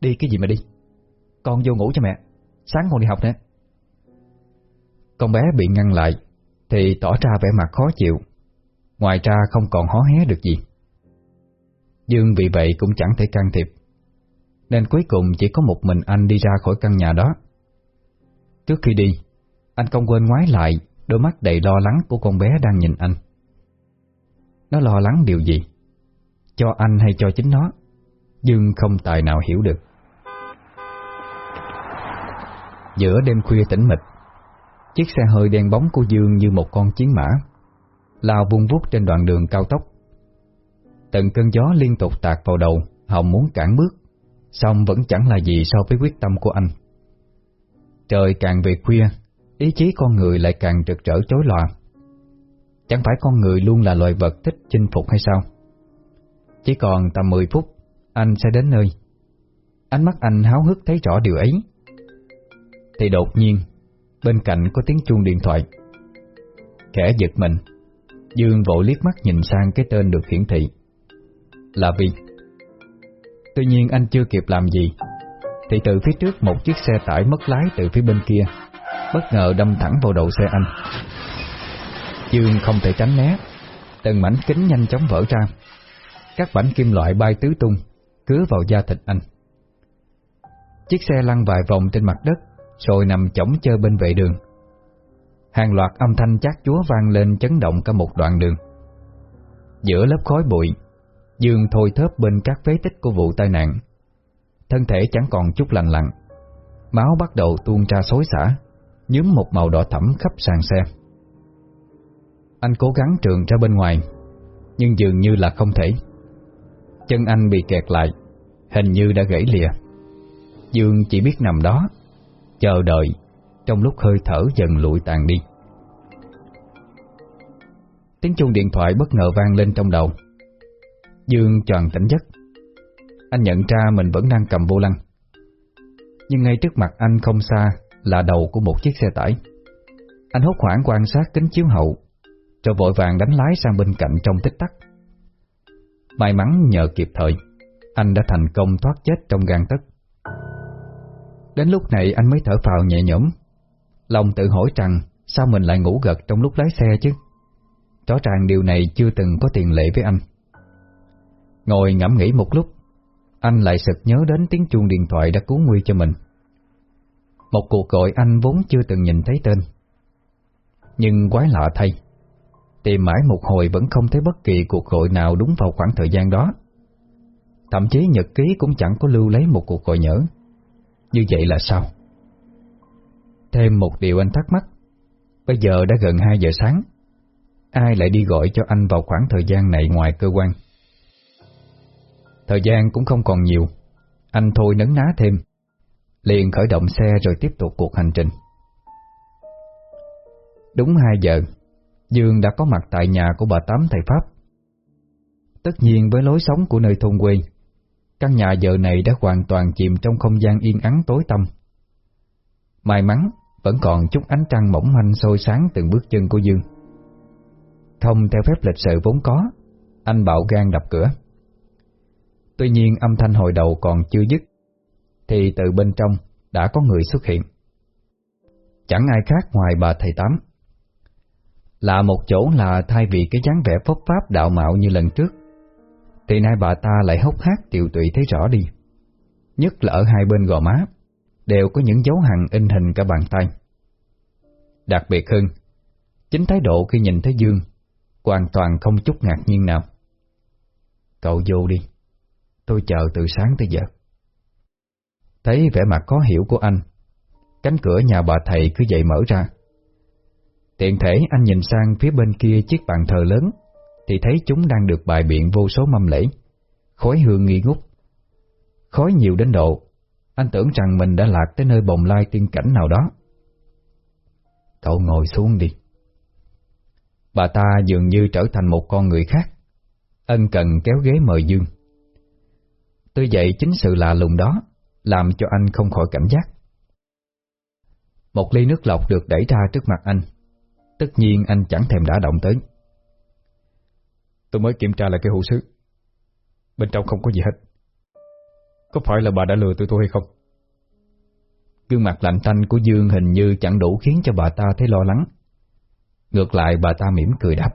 Đi cái gì mà đi? Con vô ngủ cho mẹ, sáng còn đi học nữa. Con bé bị ngăn lại, thì tỏ ra vẻ mặt khó chịu. Ngoài ra không còn hó hé được gì. Dương vì vậy cũng chẳng thể can thiệp. Nên cuối cùng chỉ có một mình anh đi ra khỏi căn nhà đó. Trước khi đi, anh không quên ngoái lại đôi mắt đầy lo lắng của con bé đang nhìn anh. Nó lo lắng điều gì? Cho anh hay cho chính nó? Dương không tài nào hiểu được. Giữa đêm khuya tĩnh mịch, chiếc xe hơi đen bóng của Dương như một con chiến mã, lao vung vút trên đoạn đường cao tốc. Từng cơn gió liên tục tạt vào đầu, Hồng muốn cản bước, song vẫn chẳng là gì so với quyết tâm của anh. Trời càng về khuya, ý chí con người lại càng rực rỡ chối loạn. Chẳng phải con người luôn là loài vật thích chinh phục hay sao? Chỉ còn tầm 10 phút, anh sẽ đến nơi. Ánh mắt anh háo hức thấy rõ điều ấy. Thì đột nhiên, bên cạnh có tiếng chuông điện thoại. Kẻ giật mình, Dương vội liếc mắt nhìn sang cái tên được hiển thị. Là Vi. Tuy nhiên anh chưa kịp làm gì, thì từ phía trước một chiếc xe tải mất lái từ phía bên kia, bất ngờ đâm thẳng vào đầu xe anh. Dương không thể tránh né, từng mảnh kính nhanh chóng vỡ ra. Các mảnh kim loại bay tứ tung, cứa vào da thịt anh. Chiếc xe lăn vài vòng trên mặt đất, rồi nằm chổng chơ bên vệ đường. Hàng loạt âm thanh chát chúa vang lên chấn động cả một đoạn đường. Giữa lớp khói bụi, Dương thôi thớp bên các phế tích của vụ tai nạn. Thân thể chẳng còn chút lành lặng, máu bắt đầu tuôn ra xối xả, nhúm một màu đỏ thẫm khắp sàn xe. Anh cố gắng trường ra bên ngoài, nhưng dường như là không thể. Chân anh bị kẹt lại, hình như đã gãy lìa. Dương chỉ biết nằm đó, chờ đợi, trong lúc hơi thở dần lụi tàn đi. Tiếng chuông điện thoại bất ngờ vang lên trong đầu. Dương tròn tỉnh giấc. Anh nhận ra mình vẫn đang cầm vô lăng. Nhưng ngay trước mặt anh không xa là đầu của một chiếc xe tải. Anh hốt hoảng quan sát kính chiếu hậu, rồi vội vàng đánh lái sang bên cạnh trong tích tắc. May mắn nhờ kịp thời, anh đã thành công thoát chết trong gan tất. Đến lúc này anh mới thở phào nhẹ nhõm, lòng tự hỏi rằng sao mình lại ngủ gật trong lúc lái xe chứ? Rõ ràng điều này chưa từng có tiền lệ với anh. Ngồi ngẫm nghĩ một lúc, anh lại sực nhớ đến tiếng chuông điện thoại đã cứu nguy cho mình. Một cuộc gọi anh vốn chưa từng nhìn thấy tên Nhưng quái lạ thay Tìm mãi một hồi vẫn không thấy bất kỳ cuộc gọi nào đúng vào khoảng thời gian đó Thậm chí nhật ký cũng chẳng có lưu lấy một cuộc gọi nhỡ như vậy là sao? Thêm một điều anh thắc mắc. Bây giờ đã gần 2 giờ sáng. Ai lại đi gọi cho anh vào khoảng thời gian này ngoài cơ quan? Thời gian cũng không còn nhiều. Anh thôi nấn ná thêm. Liền khởi động xe rồi tiếp tục cuộc hành trình. Đúng 2 giờ, Dương đã có mặt tại nhà của bà Tám thầy Pháp. Tất nhiên với lối sống của nơi thôn quê Căn nhà giờ này đã hoàn toàn chìm trong không gian yên ắng tối tăm. May mắn, vẫn còn chút ánh trăng mỏng manh sôi sáng từng bước chân của Dương. Không theo phép lịch sự vốn có, Anh bạo gan đập cửa. Tuy nhiên âm thanh hồi đầu còn chưa dứt, Thì từ bên trong đã có người xuất hiện. Chẳng ai khác ngoài bà thầy Tám. Là một chỗ là thay vì cái dáng vẻ phốc pháp đạo mạo như lần trước thì nay bà ta lại hốc hác tiều tụy thấy rõ đi. Nhất là ở hai bên gò má, Đều có những dấu hằn in hình cả bàn tay. Đặc biệt hơn, Chính thái độ khi nhìn thấy Dương Hoàn toàn không chút ngạc nhiên nào. Cậu vô đi, Tôi chờ từ sáng tới giờ. Thấy vẻ mặt khó hiểu của anh, Cánh cửa nhà bà thầy cứ vậy mở ra. Tiện thể anh nhìn sang phía bên kia chiếc bàn thờ lớn. Thì thấy chúng đang được bài biện vô số mâm lễ. Khói hương nghi ngút. Khói nhiều đến độ. Anh tưởng rằng mình đã lạc tới nơi bồng lai tiên cảnh nào đó. Cậu ngồi xuống đi. Bà ta dường như trở thành một con người khác. Ân cần kéo ghế mời Dương. Tuy vậy chính sự lạ lùng đó, Làm cho anh không khỏi cảnh giác. Một ly nước lọc được đẩy ra trước mặt anh. Tất nhiên anh chẳng thèm đã động tới. Tôi mới kiểm tra lại cái hũ sứ Bên trong không có gì hết Có phải là bà đã lừa tụi tôi hay không? Gương mặt lạnh tanh của Dương hình như chẳng đủ khiến cho bà ta thấy lo lắng Ngược lại bà ta mỉm cười đáp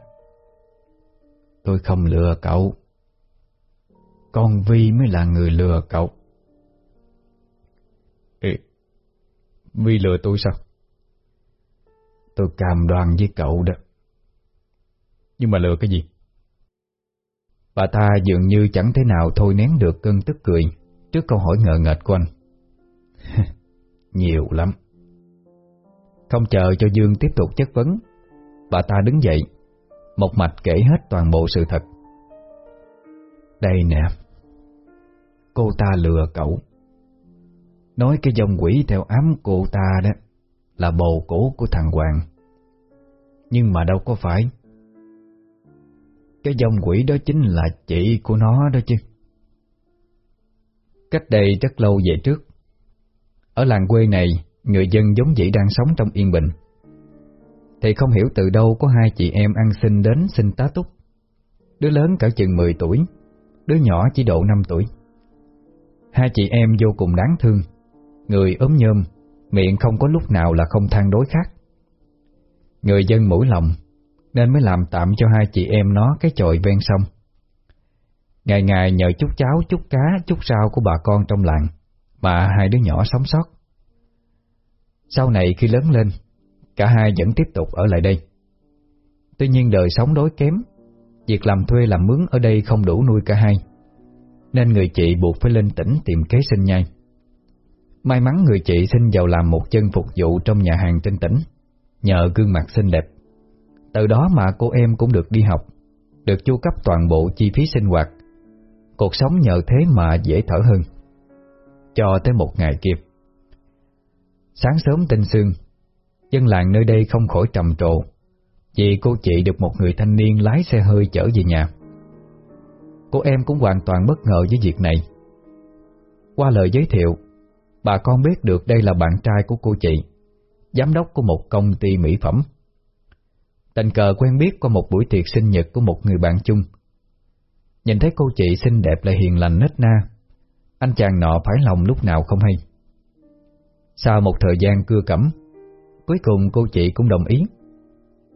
Tôi không lừa cậu Con Vi mới là người lừa cậu Ê, Vi lừa tôi sao? Tôi cam đoan với cậu đó. Nhưng mà lừa cái gì? Bà ta dường như chẳng thể nào thôi nén được cơn tức cười trước câu hỏi ngờ nghệch của anh. Nhiều lắm. Không chờ cho Dương tiếp tục chất vấn, bà ta đứng dậy, một mạch kể hết toàn bộ sự thật. Đây nè, cô ta lừa cậu. Nói cái dòng quỷ theo ám cô ta đó là bồ cổ của thằng Hoàng. Nhưng mà đâu có phải. Cái dòng quỷ đó chính là chị của nó đó chứ. Cách đây rất lâu về trước, ở làng quê này, người dân giống dĩ đang sống trong yên bình. Thì không hiểu từ đâu có hai chị em ăn xin đến xin tá túc. Đứa lớn cỡ chừng 10 tuổi, đứa nhỏ chỉ độ 5 tuổi. Hai chị em vô cùng đáng thương, người ốm nhôm, miệng không có lúc nào là không than đối khác. Người dân mũi lòng, nên mới làm tạm cho hai chị em nó cái chòi ven sông. Ngày ngày nhờ chút cháo, chút cá, chút rau của bà con trong làng, mà hai đứa nhỏ sống sót. Sau này khi lớn lên, cả hai vẫn tiếp tục ở lại đây. Tuy nhiên đời sống đối kém, việc làm thuê làm mướn ở đây không đủ nuôi cả hai, nên người chị buộc phải lên tỉnh tìm kế sinh nhai. May mắn người chị xin vào làm một chân phục vụ trong nhà hàng trên tỉnh, nhờ gương mặt xinh đẹp. Từ đó mà cô em cũng được đi học, được chu cấp toàn bộ chi phí sinh hoạt. Cuộc sống nhờ thế mà dễ thở hơn. Cho tới một ngày kia. Sáng sớm tinh sương, dân làng nơi đây không khỏi trầm trồ vì cô chị được một người thanh niên lái xe hơi chở về nhà. Cô em cũng hoàn toàn bất ngờ với việc này. Qua lời giới thiệu, bà con biết được đây là bạn trai của cô chị, giám đốc của một công ty mỹ phẩm. Tình cờ quen biết qua một buổi tiệc sinh nhật của một người bạn chung. Nhìn thấy cô chị xinh đẹp lại hiền lành nết na, anh chàng nọ phải lòng lúc nào không hay. Sau một thời gian cưa cẩm, cuối cùng cô chị cũng đồng ý.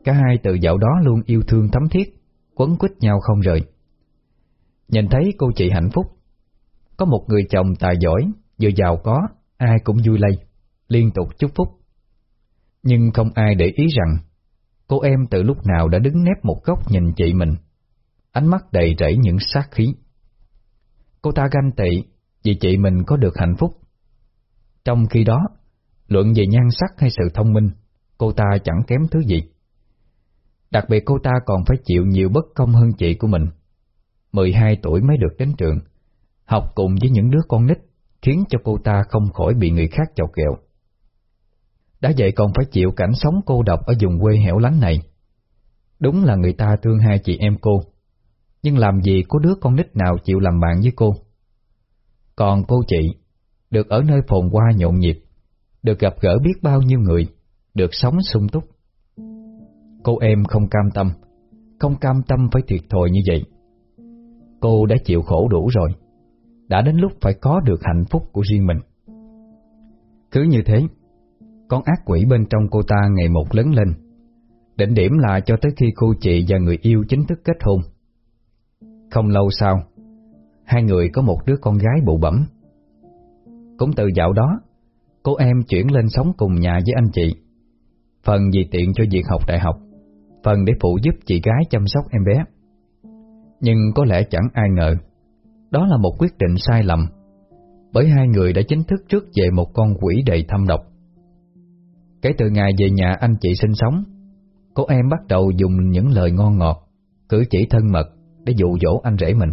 Cả hai từ dạo đó luôn yêu thương thấm thiết, quấn quýt nhau không rời. Nhìn thấy cô chị hạnh phúc, có một người chồng tài giỏi, vừa giàu có, ai cũng vui lây, liên tục chúc phúc. Nhưng không ai để ý rằng cô em từ lúc nào đã đứng nép một góc nhìn chị mình, ánh mắt đầy rẫy những sát khí. Cô ta ganh tị vì chị mình có được hạnh phúc. Trong khi đó, luận về nhan sắc hay sự thông minh, cô ta chẳng kém thứ gì. Đặc biệt cô ta còn phải chịu nhiều bất công hơn chị của mình. 12 tuổi mới được đến trường, học cùng với những đứa con nít khiến cho cô ta không khỏi bị người khác chọc ghẹo. Đã vậy còn phải chịu cảnh sống cô độc ở vùng quê hẻo lánh này. Đúng là người ta thương hai chị em cô, nhưng làm gì có đứa con nít nào chịu làm bạn với cô. Còn cô chị, được ở nơi phồn hoa nhộn nhịp, được gặp gỡ biết bao nhiêu người, được sống sung túc. Cô em không cam tâm, không cam tâm phải thiệt thòi như vậy. Cô đã chịu khổ đủ rồi, đã đến lúc phải có được hạnh phúc của riêng mình. Cứ như thế, con ác quỷ bên trong cô ta ngày một lớn lên, đỉnh điểm là cho tới khi cô chị và người yêu chính thức kết hôn. Không lâu sau, hai người có một đứa con gái bụ bẩm. Cũng từ dạo đó, cô em chuyển lên sống cùng nhà với anh chị, phần vì tiện cho việc học đại học, phần để phụ giúp chị gái chăm sóc em bé. Nhưng có lẽ chẳng ai ngờ, đó là một quyết định sai lầm, bởi hai người đã chính thức trước về một con quỷ đầy thâm độc. Kể từ ngày về nhà anh chị sinh sống, cô em bắt đầu dùng những lời ngon ngọt, cử chỉ thân mật để dụ dỗ anh rể mình.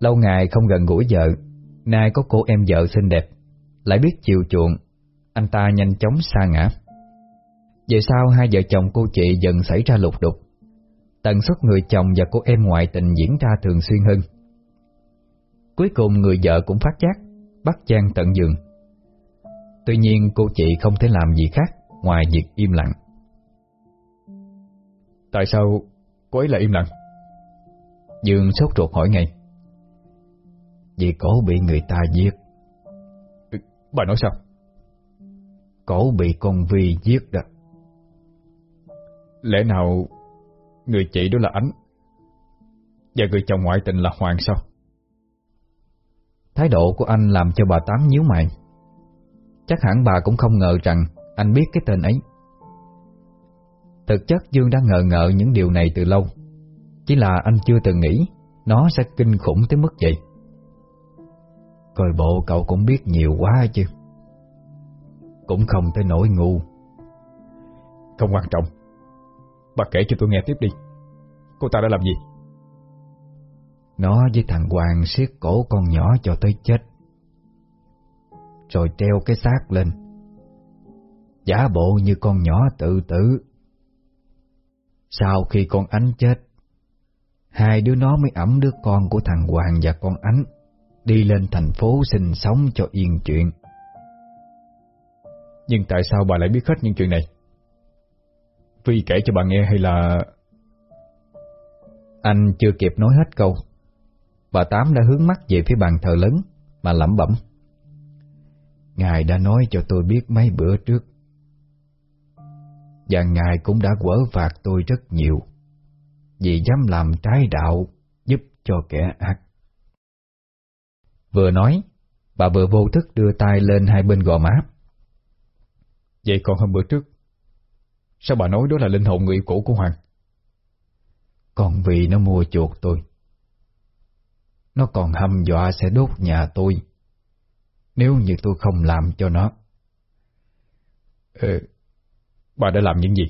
Lâu ngày không gần gũi vợ, nay có cô em vợ xinh đẹp, lại biết chiều chuộng, anh ta nhanh chóng xa ngã. Về sau hai vợ chồng cô chị dần xảy ra lục đục, tần suất người chồng và cô em ngoại tình diễn ra thường xuyên hơn. Cuối cùng người vợ cũng phát giác, bắt Giang tận giường. Tuy nhiên cô chị không thể làm gì khác ngoài việc im lặng. Tại sao cô ấy lại im lặng? Dương sốt ruột hỏi ngay. Vì cổ bị người ta giết. Bà nói sao? Cổ bị con Vi giết đó. Lẽ nào người chị đó là Ánh Và người chồng ngoại tình là Hoàng sao? Thái độ của anh làm cho bà Tám nhíu mày. Chắc hẳn bà cũng không ngờ rằng anh biết cái tên ấy. Thực chất Dương đã ngờ ngợ những điều này từ lâu. Chỉ là anh chưa từng nghĩ nó sẽ kinh khủng tới mức vậy. Coi bộ cậu cũng biết nhiều quá chứ. Cũng không tới nỗi ngu. Không quan trọng. Bà kể cho tôi nghe tiếp đi. Cô ta đã làm gì? Nó với thằng Hoàng siết cổ con nhỏ cho tới chết. Rồi treo cái xác lên. Giả bộ như con nhỏ tự tử. Sau khi con ánh chết, hai đứa nó mới ẩm đứa con của thằng Hoàng và con ánh đi lên thành phố sinh sống cho yên chuyện. Nhưng tại sao bà lại biết hết những chuyện này? Phi kể cho bà nghe hay là... Anh chưa kịp nói hết câu. Bà Tám đã hướng mắt về phía bàn thờ lớn mà lẩm bẩm. Ngài đã nói cho tôi biết mấy bữa trước. Và Ngài cũng đã quở phạt tôi rất nhiều vì dám làm trái đạo giúp cho kẻ ác. Vừa nói, bà vừa vô thức đưa tay lên hai bên gò má. Vậy còn hôm bữa trước, sao bà nói đó là linh hồn người cũ của Hoàng? Còn vì nó mua chuột tôi. Nó còn hăm dọa sẽ đốt nhà tôi, nếu như tôi không làm cho nó. Ừ, bà đã làm những gì?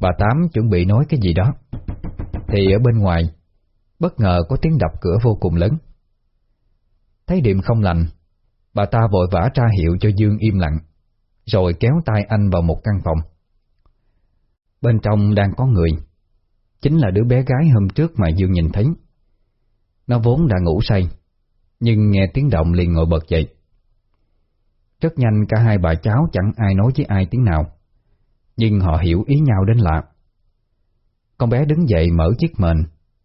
Bà Tám chuẩn bị nói cái gì đó, thì ở bên ngoài, bất ngờ có tiếng đập cửa vô cùng lớn. Thấy điểm không lành, bà ta vội vã ra hiệu cho Dương im lặng, rồi kéo tay anh vào một căn phòng. Bên trong đang có người, chính là đứa bé gái hôm trước mà Dương nhìn thấy. Nó vốn đã ngủ say, nhưng nghe tiếng động liền ngồi bật dậy. Rất nhanh cả hai bà cháu chẳng ai nói với ai tiếng nào, nhưng họ hiểu ý nhau đến lạ. Con bé đứng dậy mở chiếc mền,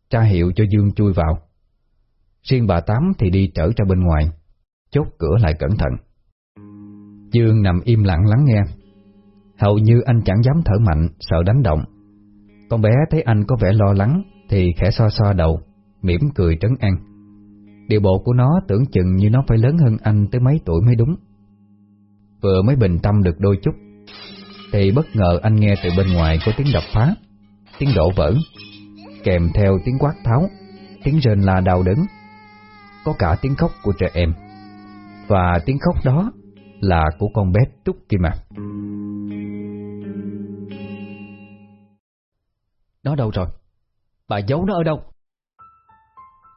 tra hiệu cho Dương chui vào. Riêng bà Tám thì đi trở ra bên ngoài, chốt cửa lại cẩn thận. Dương nằm im lặng lắng nghe. Hầu như anh chẳng dám thở mạnh, sợ đánh động. Con bé thấy anh có vẻ lo lắng thì khẽ xoa xoa đầu, mỉm cười trấn an. Điều bộ của nó tưởng chừng như nó phải lớn hơn anh tới mấy tuổi mới đúng. Vừa mới bình tâm được đôi chút, Thì bất ngờ anh nghe từ bên ngoài có tiếng đập phá, Tiếng đổ vỡ, Kèm theo tiếng quát tháo, Tiếng rên la đau đớn, Có cả tiếng khóc của trẻ em Và tiếng khóc đó Là của con bé Trúc kia mà Nó đâu rồi? Bà giấu nó ở đâu?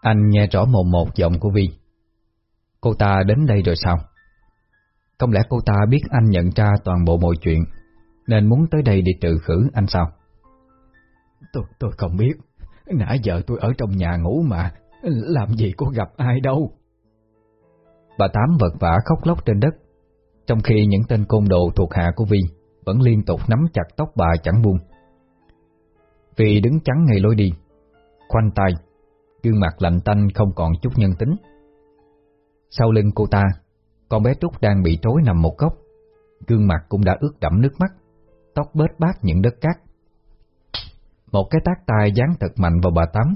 Anh nghe rõ mồm một giọng của Vi. Cô ta đến đây rồi sao? Không lẽ cô ta biết anh nhận ra toàn bộ mọi chuyện Nên muốn tới đây để trừ khử anh sao? Tôi tôi không biết. Nãy giờ tôi ở trong nhà ngủ mà. Làm gì có gặp ai đâu. Bà Tám vật vả khóc lóc trên đất. Trong khi những tên côn đồ thuộc hạ của Vi Vẫn liên tục nắm chặt tóc bà chẳng buông. Vi đứng chắn ngay lối đi Khoanh tay Gương mặt lạnh tanh không còn chút nhân tính. Sau lưng cô ta, Con bé Trúc đang bị trối nằm một góc. Gương mặt cũng đã ướt đẫm nước mắt, Tóc bết bát những đất cát. Một cái tác tay dán thật mạnh vào bà Tám.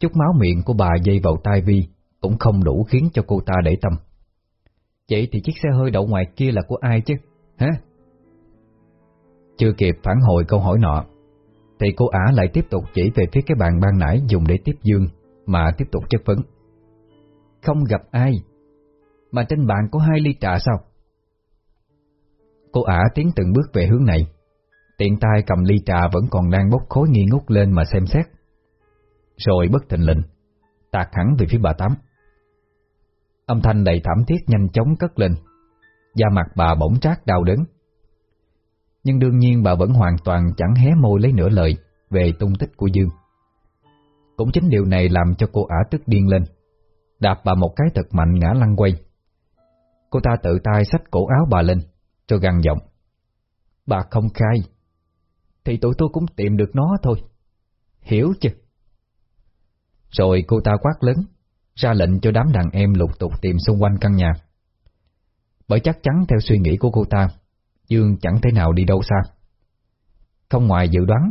Chút máu miệng của bà dây vào tai Vi Cũng không đủ khiến cho cô ta để tâm. Vậy thì chiếc xe hơi đậu ngoài kia là của ai chứ? Hả? Chưa kịp phản hồi câu hỏi nọ thì cô ả lại tiếp tục chỉ về phía cái bàn ban nãy dùng để tiếp dương, Mà tiếp tục chất vấn. Không gặp ai, Mà trên bàn có hai ly trà sao? Cô ả tiến từng bước về hướng này. Tiện tay cầm ly trà vẫn còn đang bốc khối nghi ngút lên mà xem xét. Rồi bất thình lình tạc hẳn về phía bà Tám. Âm thanh đầy thảm thiết nhanh chóng cất lên. Da mặt bà bỗng trát đau đớn. Nhưng đương nhiên bà vẫn hoàn toàn chẳng hé môi lấy nửa lời Về tung tích của Dương. Cũng chính điều này làm cho cô ả tức điên lên, Đạp bà một cái thật mạnh ngã lăn quay. Cô ta tự tay xách cổ áo bà lên Rồi gằn giọng. Bà không khai, Thì tụi tôi cũng tìm được nó thôi. Hiểu chưa Rồi cô ta quát lớn, Ra lệnh cho đám đàn em lục tục tìm xung quanh căn nhà. Bởi chắc chắn theo suy nghĩ của cô ta Dương chẳng thể nào đi đâu xa. Không ngoài dự đoán,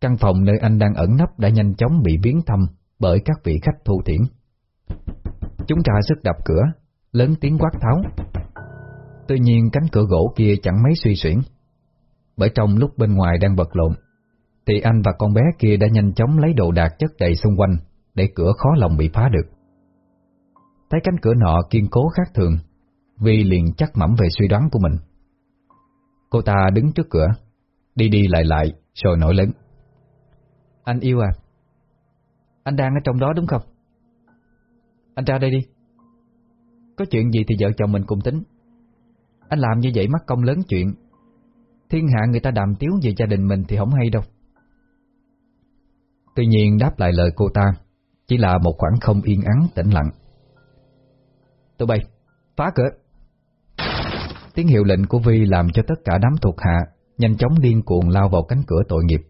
Căn phòng nơi anh đang ẩn nấp đã nhanh chóng bị biến thăm Bởi các vị khách thu thiển Chúng ta sức đập cửa, Lớn tiếng quát tháo. Tuy nhiên cánh cửa gỗ kia chẳng mấy suy xuyển Bởi trong lúc bên ngoài đang bật lộn, Thì anh và con bé kia đã nhanh chóng lấy đồ đạc chất đầy xung quanh Để cửa khó lòng bị phá được. Thấy cánh cửa nọ kiên cố khác thường, Vi liền chắc mẩm về suy đoán của mình. Cô ta đứng trước cửa Đi đi lại lại Rồi nổi lớn. Anh yêu à? Anh đang ở trong đó đúng không? Anh ra đây đi. Có chuyện gì thì vợ chồng mình cùng tính. Anh làm như vậy mắc công lớn chuyện. Thiên hạ người ta đàm tiếu về gia đình mình Thì không hay đâu. Tuy nhiên đáp lại lời cô ta Chỉ là một khoảng không yên ắng tĩnh lặng. Tụi bay, phá cửa Tiếng hiệu lệnh của Vi làm cho tất cả đám thuộc hạ Nhanh chóng điên cuồng lao vào cánh cửa tội nghiệp.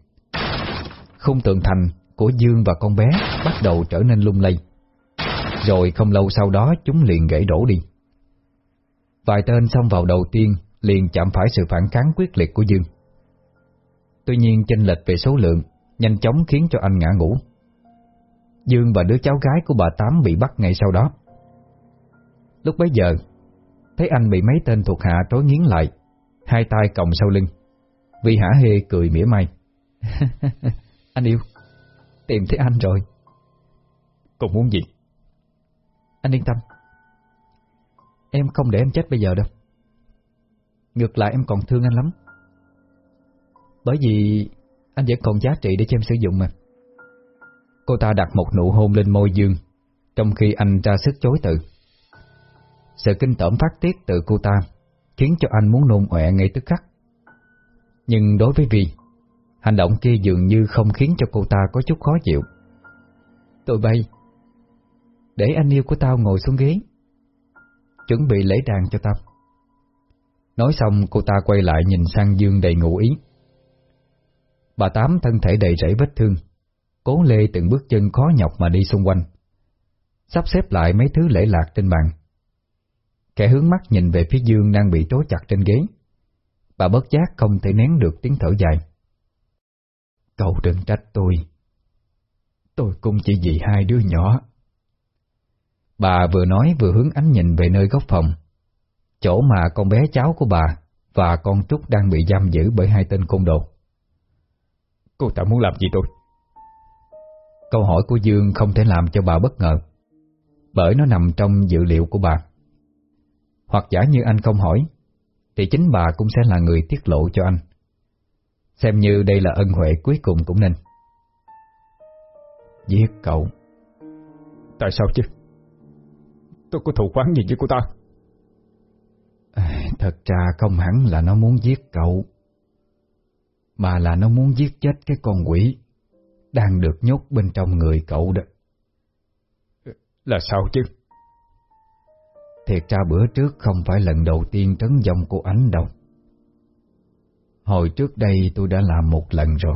Khung tường thành của Dương và con bé Bắt đầu trở nên lung lay. Rồi không lâu sau đó, chúng liền gãy đổ đi. Vài tên xông vào đầu tiên Liền chạm phải sự phản kháng quyết liệt của Dương. Tuy nhiên chênh lệch về số lượng Nhanh chóng khiến cho anh ngã ngủ. Dương và đứa cháu gái của bà Tám bị bắt ngay sau đó. Lúc bấy giờ Thấy anh bị mấy tên thuộc hạ trói nghiến lại Hai tay còng sau lưng. Vì hả hê cười mỉa mai. Anh yêu. Tìm thấy anh rồi. Cô muốn gì? Anh yên tâm. Em không để em chết bây giờ đâu. Ngược lại em còn thương anh lắm. Bởi vì Anh vẫn còn giá trị để cho em sử dụng mà. Cô ta đặt một nụ hôn lên môi Dương Trong khi anh ra sức chối từ sự kinh tởm phát tiết từ cô ta Khiến cho anh muốn nôn ọe ngay tức khắc. Nhưng đối với Vi, Hành động kia dường như không khiến cho cô ta có chút khó chịu. Tụi bay, Để anh yêu của tao ngồi xuống ghế. Chuẩn bị lễ đàn cho tao. Nói xong, cô ta quay lại nhìn sang Dương đầy ngụ ý. Bà Tám thân thể đầy rẫy vết thương, Cố lê từng bước chân khó nhọc mà đi xung quanh, Sắp xếp lại mấy thứ lễ lạc trên bàn. Kẻ hướng mắt nhìn về phía Dương đang bị trói chặt trên ghế Bà bất giác không thể nén được tiếng thở dài Cậu đừng trách tôi Tôi cũng chỉ vì hai đứa nhỏ Bà vừa nói vừa hướng ánh nhìn về nơi góc phòng chỗ mà con bé cháu của bà và con Trúc đang bị giam giữ bởi hai tên côn đồ. Cô ta muốn làm gì tôi? Câu hỏi của Dương không thể làm cho bà bất ngờ, bởi nó nằm trong dự liệu của bà. Hoặc giả như anh không hỏi, thì chính bà cũng sẽ là người tiết lộ cho anh. Xem như đây là ân huệ cuối cùng cũng nên. Giết cậu. Tại sao chứ? Tôi có thù quán gì với cô ta? Thật ra không hẳn là nó muốn giết cậu, mà là nó muốn giết chết cái con quỷ đang được nhốt bên trong người cậu đó. Là sao chứ? Thiệt ra bữa trước không phải lần đầu tiên trấn dòng cô ánh đâu. Hồi trước đây tôi đã làm một lần rồi.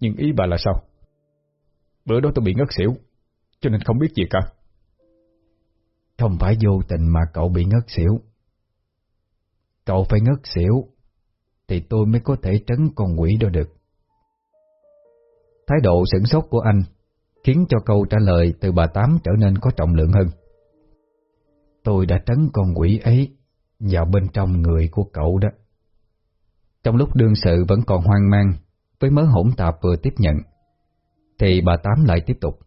Nhưng ý bà là sao? Bữa đó tôi bị ngất xỉu, cho nên không biết gì cả. Không phải vô tình mà cậu bị ngất xỉu. Cậu phải ngất xỉu, thì tôi mới có thể trấn con quỷ đó được. Thái độ sửng sốt của anh khiến cho câu trả lời từ bà Tám trở nên có trọng lượng hơn. Tôi đã trấn con quỷ ấy vào bên trong người của cậu đó. Trong lúc đương sự vẫn còn hoang mang với mớ hỗn tạp vừa tiếp nhận, thì bà Tám lại tiếp tục.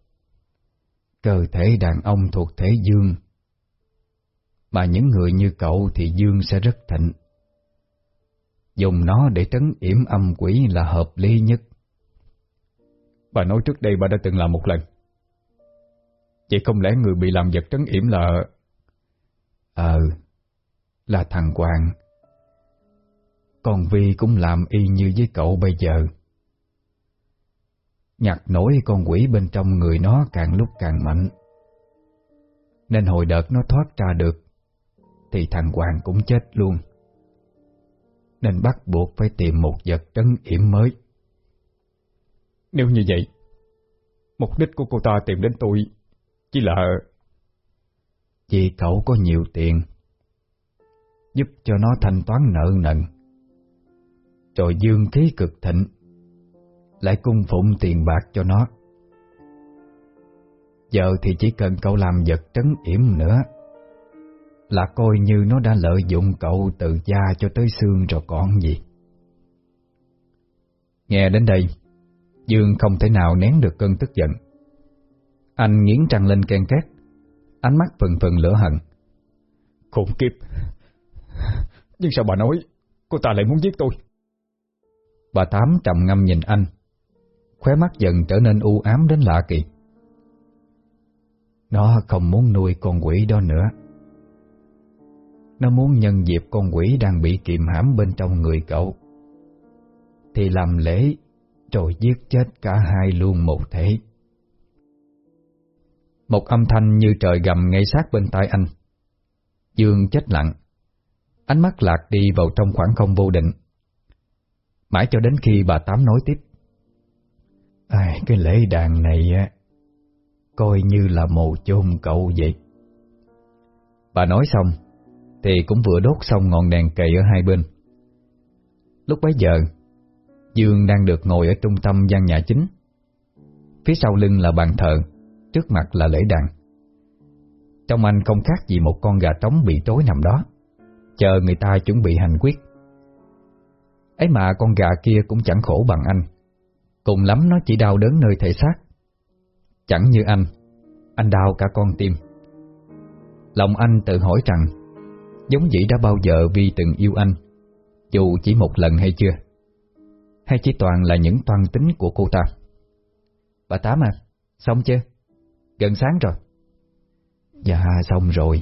Cơ thể đàn ông thuộc thể dương, mà những người như cậu thì dương sẽ rất thịnh. Dùng nó để trấn yểm âm quỷ là hợp lý nhất. Bà nói trước đây bà đã từng làm một lần. Vậy không lẽ người bị làm vật trấn yểm là... Ờ, là thằng Hoàng. Còn Vi cũng làm y như với cậu bây giờ. Nhặt nổi con quỷ bên trong người nó càng lúc càng mạnh. Nên hồi đợt nó thoát ra được, thì thằng Hoàng cũng chết luôn. Nên bắt buộc phải tìm một vật trấn yểm mới. Nếu như vậy, mục đích của cô ta tìm đến tôi chỉ là... Vì cậu có nhiều tiền, giúp cho nó thanh toán nợ nần, rồi dương khí cực thịnh, lại cung phụng tiền bạc cho nó. Giờ thì chỉ cần cậu làm vật trấn yểm nữa, là coi như nó đã lợi dụng cậu từ da cho tới xương rồi còn gì. Nghe đến đây, Dương không thể nào nén được cơn tức giận. Anh nghiến răng lên ken két, ánh mắt phần phần lửa hận. Khủng kiếp! Nhưng sao bà nói, cô ta lại muốn giết tôi? Bà Tám trầm ngâm nhìn anh, khóe mắt dần trở nên u ám đến lạ kỳ. Nó không muốn nuôi con quỷ đó nữa. Nó muốn nhân dịp con quỷ đang bị kiềm hãm bên trong người cậu. Thì làm lễ rồi giết chết cả hai luôn một thể. Một âm thanh như trời gầm ngay sát bên tai anh. Dương chết lặng, ánh mắt lạc đi vào trong khoảng không vô định. Mãi cho đến khi bà Tám nói tiếp. Ai, cái lễ đàn này á, coi như là mồ chôn cậu vậy. Bà nói xong, thì cũng vừa đốt xong ngọn đèn cầy ở hai bên. Lúc bấy giờ, Dương đang được ngồi ở trung tâm gian nhà chính. Phía sau lưng là bàn thờ, trước mặt là lễ đàn. Trong anh không khác gì một con gà trống bị trối nằm đó, chờ người ta chuẩn bị hành quyết. Ấy mà con gà kia cũng chẳng khổ bằng anh, cùng lắm nó chỉ đau đớn nơi thể xác. Chẳng như anh, anh đau cả con tim. Lòng anh tự hỏi rằng, giống dĩ đã bao giờ vì từng yêu anh, dù chỉ một lần hay chưa hay chỉ toàn là những toan tính của cô ta? Bà Tám à, xong chưa? Gần sáng rồi. Dạ, xong rồi.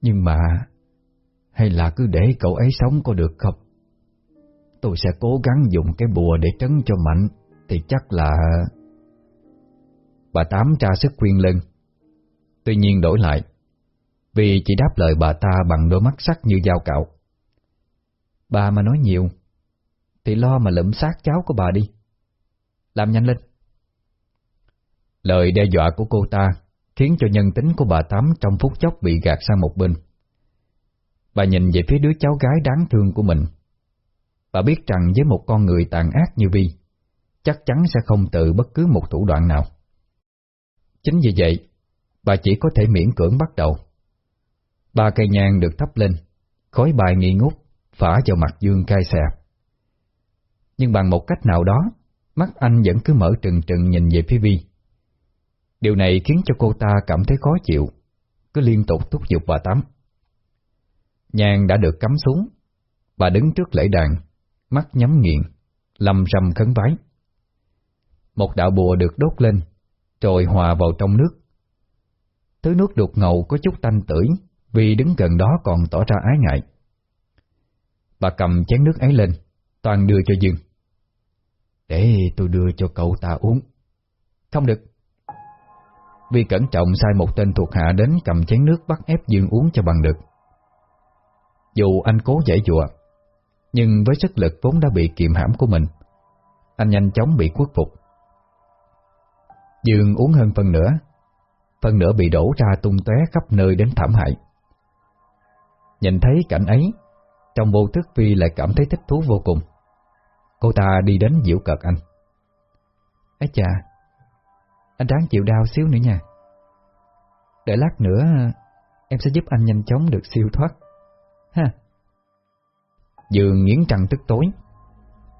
Nhưng mà, hay là cứ để cậu ấy sống có được không? Tôi sẽ cố gắng dùng cái bùa để trấn cho mạnh, thì chắc là... Bà Tám tra sức khuyên lưng. Tuy nhiên đổi lại, vì chỉ đáp lời bà ta bằng đôi mắt sắc như dao cạo. Bà mà nói nhiều, thì lo mà lụm xác cháu của bà đi Làm nhanh lên Lời đe dọa của cô ta Khiến cho nhân tính của bà Tám Trong phút chốc bị gạt sang một bên Bà nhìn về phía đứa cháu gái đáng thương của mình Bà biết rằng với một con người tàn ác như Vi Chắc chắn sẽ không tự bất cứ một thủ đoạn nào Chính vì vậy Bà chỉ có thể miễn cưỡng bắt đầu Ba cây nhang được thắp lên, khói bài nghi ngút, phả vào mặt Dương cay xè. Nhưng bằng một cách nào đó, mắt anh vẫn cứ mở trừng trừng nhìn về phía Vi. Điều này khiến cho cô ta cảm thấy khó chịu, cứ liên tục thúc giục bà Tám. Nhang đã được cắm xuống, bà đứng trước lễ đàn, mắt nhắm nghiền, lầm rầm khấn vái. Một đạo bùa được đốt lên, rồi hòa vào trong nước. Thứ nước đục ngầu có chút tanh tưởi vì đứng gần đó còn tỏ ra ái ngại. Bà cầm chén nước ấy lên, toàn đưa cho Dương. Để tôi đưa cho cậu ta uống. Không được. Vì cẩn trọng sai một tên thuộc hạ đến cầm chén nước bắt ép Dương uống cho bằng được. Dù anh cố giải dụa, nhưng với sức lực vốn đã bị kiềm hãm của mình, anh nhanh chóng bị khuất phục. Dương uống hơn phần nữa, phần nữa bị đổ ra tung tóe khắp nơi đến thảm hại. Nhìn thấy cảnh ấy, trong vô thức Vi lại cảm thấy thích thú vô cùng. Cô ta đi đến diễu cợt anh. Ấy chà, anh ráng chịu đau xíu nữa nha. Để lát nữa em sẽ giúp anh nhanh chóng được siêu thoát. Ha. Dương nghiến răng tức tối.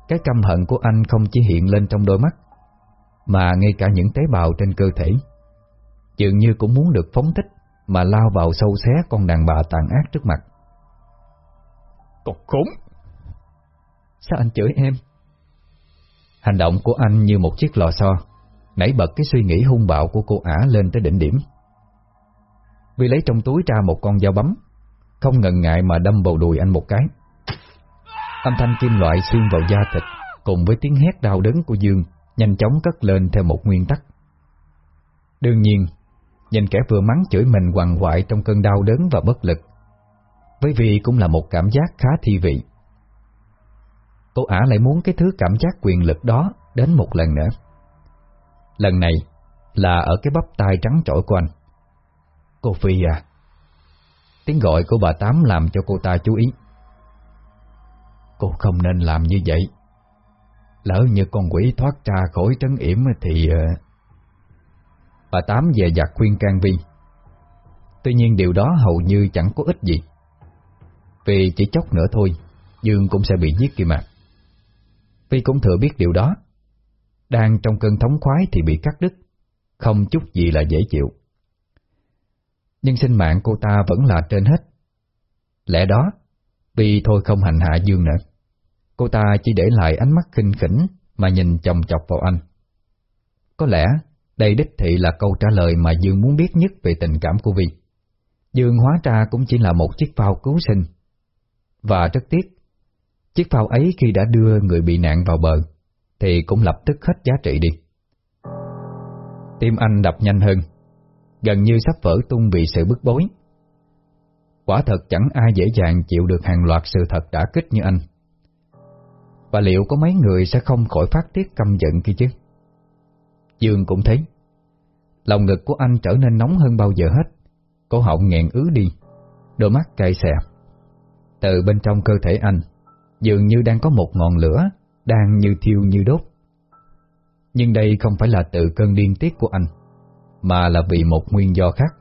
Cái căm hận của anh không chỉ hiện lên trong đôi mắt, mà ngay cả những tế bào trên cơ thể. Dường như cũng muốn được phóng thích mà lao vào sâu xé con đàn bà tàn ác trước mặt. Còn khốn! Sao anh chửi em? Hành động của anh như một chiếc lò xo, nảy bật cái suy nghĩ hung bạo của cô ả lên tới đỉnh điểm. Vi lấy trong túi ra một con dao bấm, không ngần ngại mà đâm vào đùi anh một cái. Âm thanh kim loại xuyên vào da thịt, cùng với tiếng hét đau đớn của Dương, nhanh chóng cất lên theo một nguyên tắc. Đương nhiên, nhìn kẻ vừa mắng chửi mình quằn quại trong cơn đau đớn và bất lực, với vì cũng là một cảm giác khá thi vị. Cô ả lại muốn cái thứ cảm giác quyền lực đó đến một lần nữa. Lần này là ở cái bắp tay trắng trỗi của anh. Cô Phi à? Tiếng gọi của bà Tám làm cho cô ta chú ý. Cô không nên làm như vậy. Lỡ như con quỷ thoát ra khỏi trấn yểm thì... Ờ, bà Tám về giặt khuyên can Vi. Tuy nhiên điều đó hầu như chẳng có ích gì. Vì chỉ chốc nữa thôi, Dương cũng sẽ bị giết kia mà. Vi cũng thừa biết điều đó. Đang trong cơn thống khoái thì bị cắt đứt, không chút gì là dễ chịu. Nhưng sinh mạng cô ta vẫn là trên hết. Lẽ đó, vì thôi không hành hạ Dương nữa. Cô ta chỉ để lại ánh mắt khinh khỉnh mà nhìn chồng chọc vào anh. Có lẽ đây đích thị là câu trả lời mà Dương muốn biết nhất về tình cảm của Vi. Dương hóa ra cũng chỉ là một chiếc phao cứu sinh. Và rất tiếc, chiếc phao ấy khi đã đưa người bị nạn vào bờ, thì cũng lập tức hết giá trị đi. Tim anh đập nhanh hơn, gần như sắp vỡ tung vì sự bức bối. Quả thật chẳng ai dễ dàng chịu được hàng loạt sự thật đã kích như anh. Và liệu có mấy người sẽ không khỏi phát tiết căm giận kia chứ? Dương cũng thấy. Lòng ngực của anh trở nên nóng hơn bao giờ hết. Cổ họng nghẹn ứ đi, đôi mắt cay xè. Từ bên trong cơ thể anh, dường như đang có một ngọn lửa, đang như thiêu như đốt. Nhưng đây không phải là tự cơn điên tiết của anh, mà là vì một nguyên do khác.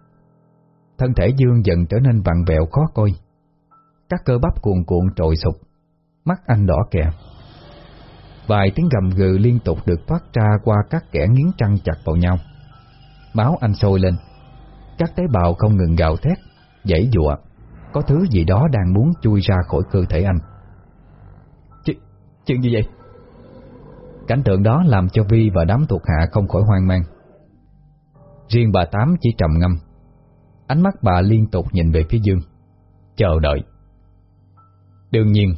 Thân thể Dương dần trở nên vặn vẹo khó coi. Các cơ bắp cuồn cuộn trồi sụp, mắt anh đỏ kè. Vài tiếng gầm gừ liên tục được phát ra qua các kẻ nghiến trăng chặt vào nhau. Máu anh sôi lên, các tế bào không ngừng gào thét, dãy dụa, có thứ gì đó đang muốn chui ra khỏi cơ thể anh. Ch chuyện gì vậy? Cảnh tượng đó làm cho Vi và đám thuộc hạ không khỏi hoang mang. Riêng bà Tám chỉ trầm ngâm, ánh mắt bà liên tục nhìn về phía Dương, chờ đợi. Đương nhiên,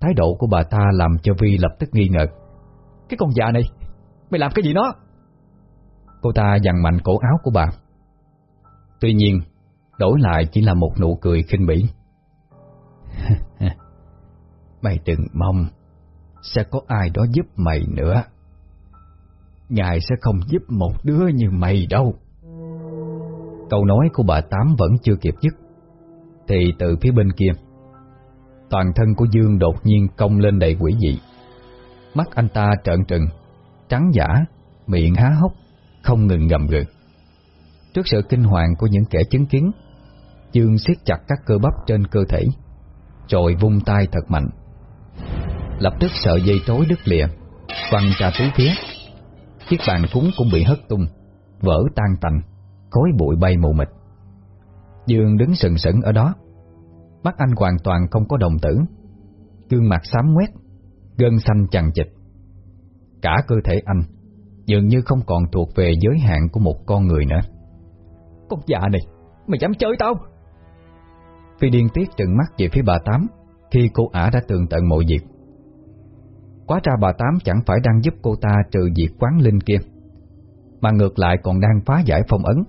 Thái độ của bà ta làm cho Vi lập tức nghi ngờ. Cái con già này Mày làm cái gì nó? Cô ta dằn mạnh cổ áo của bà. Tuy nhiên Đổi lại chỉ là một nụ cười khinh bỉ. Mày đừng mong sẽ có ai đó giúp mày nữa. Ngài sẽ không giúp một đứa như mày đâu. Câu nói của bà Tám vẫn chưa kịp dứt. Thì từ phía bên kia, Toàn thân của Dương đột nhiên cong lên đầy quỷ dị. Mắt anh ta trợn trừng, Trắng giả, Miệng há hốc, Không ngừng gầm gừ. Trước sự kinh hoàng của những kẻ chứng kiến, Dương siết chặt các cơ bắp trên cơ thể, Rồi vung tay thật mạnh. Lập tức sợi dây trối đứt lìa Văng ra tứ phía. Chiếc bàn cúng cũng bị hất tung Vỡ tan tành Khói bụi bay mù mịt. Dương đứng sừng sững ở đó. Mắt anh hoàn toàn không có đồng tử Gương mặt xám quét Gân xanh chằng chịch Cả cơ thể anh Dường như không còn thuộc về giới hạn của một con người nữa. Con già này Mày dám chơi tao? Phi điên tiết trừng mắt về phía bà Tám Khi cô ả đã tường tận mọi việc Quá ra bà Tám chẳng phải đang giúp cô ta trừ diệt quán linh kia, Mà ngược lại còn đang phá giải phong ấn.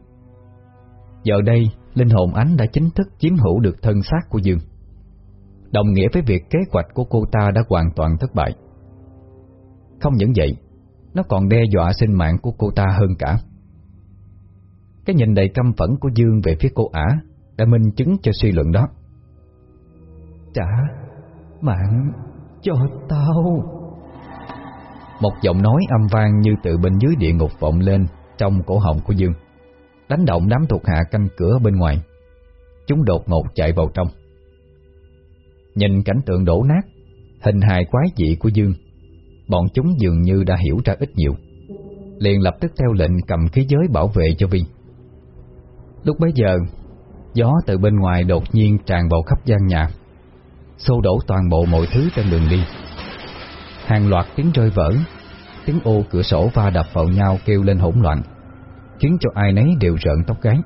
Giờ đây, Linh hồn ánh đã chính thức chiếm hữu được thân xác của Dương. Đồng nghĩa với việc kế hoạch của cô ta đã hoàn toàn thất bại. Không những vậy, Nó còn đe dọa sinh mạng của cô ta hơn cả. Cái nhìn đầy căm phẫn của Dương về phía cô ả Đã minh chứng cho suy luận đó. Trả mạng cho tao. Một giọng nói âm vang như từ bên dưới địa ngục vọng lên Trong cổ họng của Dương. Đánh động đám thuộc hạ canh cửa bên ngoài. Chúng đột ngột chạy vào trong. Nhìn cảnh tượng đổ nát, Hình hài quái dị của Dương, Bọn chúng dường như đã hiểu ra ít nhiều. Liền lập tức theo lệnh cầm khí giới bảo vệ cho Vi. Lúc bấy giờ, Gió từ bên ngoài đột nhiên tràn vào khắp gian nhà, Xô đổ toàn bộ mọi thứ trên đường đi. Hàng loạt tiếng rơi vỡ, Tiếng ô cửa sổ va đập vào nhau kêu lên hỗn loạn, Khiến cho ai nấy đều rợn tóc gáy.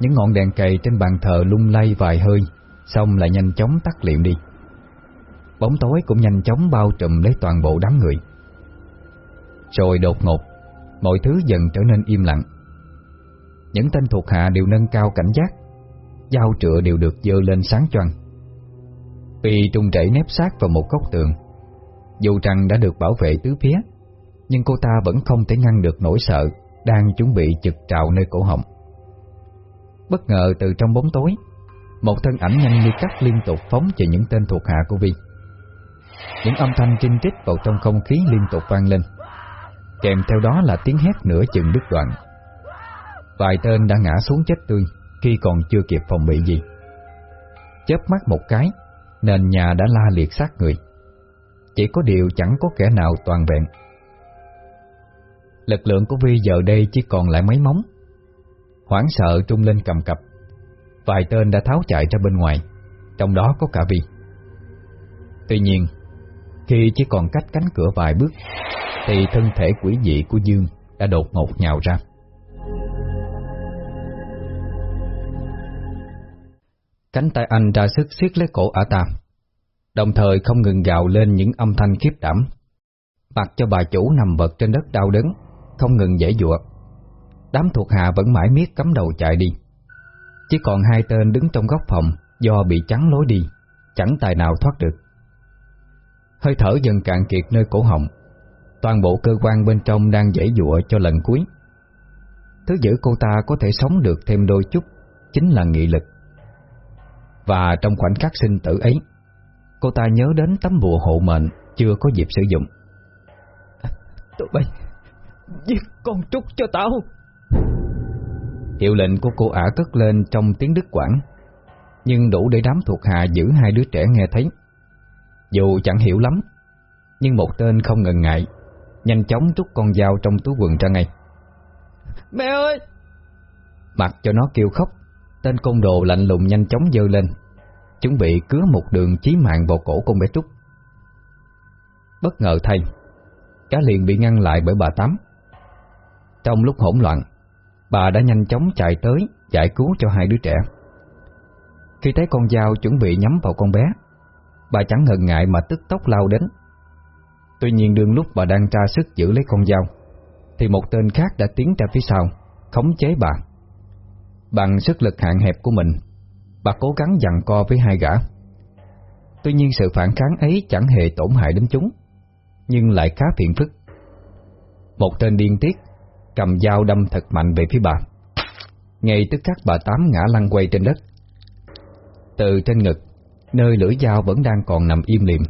Những ngọn đèn cầy trên bàn thờ lung lay vài hơi, Xong lại nhanh chóng tắt liệm đi. Bóng tối cũng nhanh chóng bao trùm lấy toàn bộ đám người. Rồi đột ngột, Mọi thứ dần trở nên im lặng. Những tên thuộc hạ đều nâng cao cảnh giác Dao trựa đều được dơ lên sáng choang. Vì trung chảy nép sát vào một góc tường. Dù rằng đã được bảo vệ tứ phía, Nhưng cô ta vẫn không thể ngăn được nỗi sợ Đang chuẩn bị chực trào nơi cổ họng. Bất ngờ từ trong bóng tối, một thân ảnh nhanh như cắt liên tục phóng về những tên thuộc hạ của Vi. Những âm thanh trinh trích vào trong không khí liên tục vang lên. Kèm theo đó là tiếng hét nửa chừng đứt đoạn. Vài tên đã ngã xuống chết tươi Khi còn chưa kịp phòng bị gì. Chớp mắt một cái, Nền nhà đã la liệt sát người. Chỉ có điều chẳng có kẻ nào toàn vẹn. Lực lượng của Vi giờ đây chỉ còn lại mấy móng. Hoảng sợ trung lên cầm cập. Vài tên đã tháo chạy ra bên ngoài, Trong đó có cả Vi. Tuy nhiên, Khi chỉ còn cách cánh cửa vài bước, Thì thân thể quỷ dị của Dương Đã đột ngột nhào ra. Cánh tay anh ra sức siết lấy cổ ả ta. Đồng thời không ngừng gào lên những âm thanh khiếp đảm. Mặc cho bà chủ nằm vật trên đất đau đớn, Không ngừng dễ dụa. Đám thuộc hạ vẫn mãi miết cắm đầu chạy đi. Chỉ còn hai tên đứng trong góc phòng, Do bị chắn lối đi, Chẳng tài nào thoát được. Hơi thở dần cạn kiệt nơi cổ họng, Toàn bộ cơ quan bên trong đang dãy dụa cho lần cuối. Thứ giữ cô ta có thể sống được thêm đôi chút Chính là nghị lực. Và trong khoảnh khắc sinh tử ấy Cô ta nhớ đến tấm bùa hộ mệnh Chưa có dịp sử dụng. Tụi bay Giết con trúc cho tao. Hiệu lệnh của cô ả cất lên trong tiếng đứt quãng Nhưng đủ để đám thuộc hạ giữ hai đứa trẻ nghe thấy. Dù chẳng hiểu lắm Nhưng một tên không ngần ngại Nhanh chóng rút con dao trong túi quần ra ngay. Mẹ ơi! Mặc cho nó kêu khóc Tên côn đồ lạnh lùng nhanh chóng dơ lên Chuẩn bị cứa một đường chí mạng vào cổ con bé Trúc. Bất ngờ thay, Cá liền bị ngăn lại bởi bà Tám. Trong lúc hỗn loạn, Bà đã nhanh chóng chạy tới Giải cứu cho hai đứa trẻ. Khi thấy con dao chuẩn bị nhắm vào con bé, Bà chẳng ngần ngại mà tức tốc lao đến. Tuy nhiên đương lúc bà đang tra sức giữ lấy con dao, Thì một tên khác đã tiến ra phía sau, Khống chế bà. Bằng sức lực hạn hẹp của mình Bà cố gắng dằn co với hai gã Tuy nhiên sự phản kháng ấy chẳng hề tổn hại đến chúng Nhưng lại khá phiền phức Một tên điên tiết cầm dao đâm thật mạnh về phía bà. Ngay tức khắc bà Tám ngã lăn quay trên đất. Từ trên ngực, nơi lưỡi dao vẫn đang còn nằm im liệm.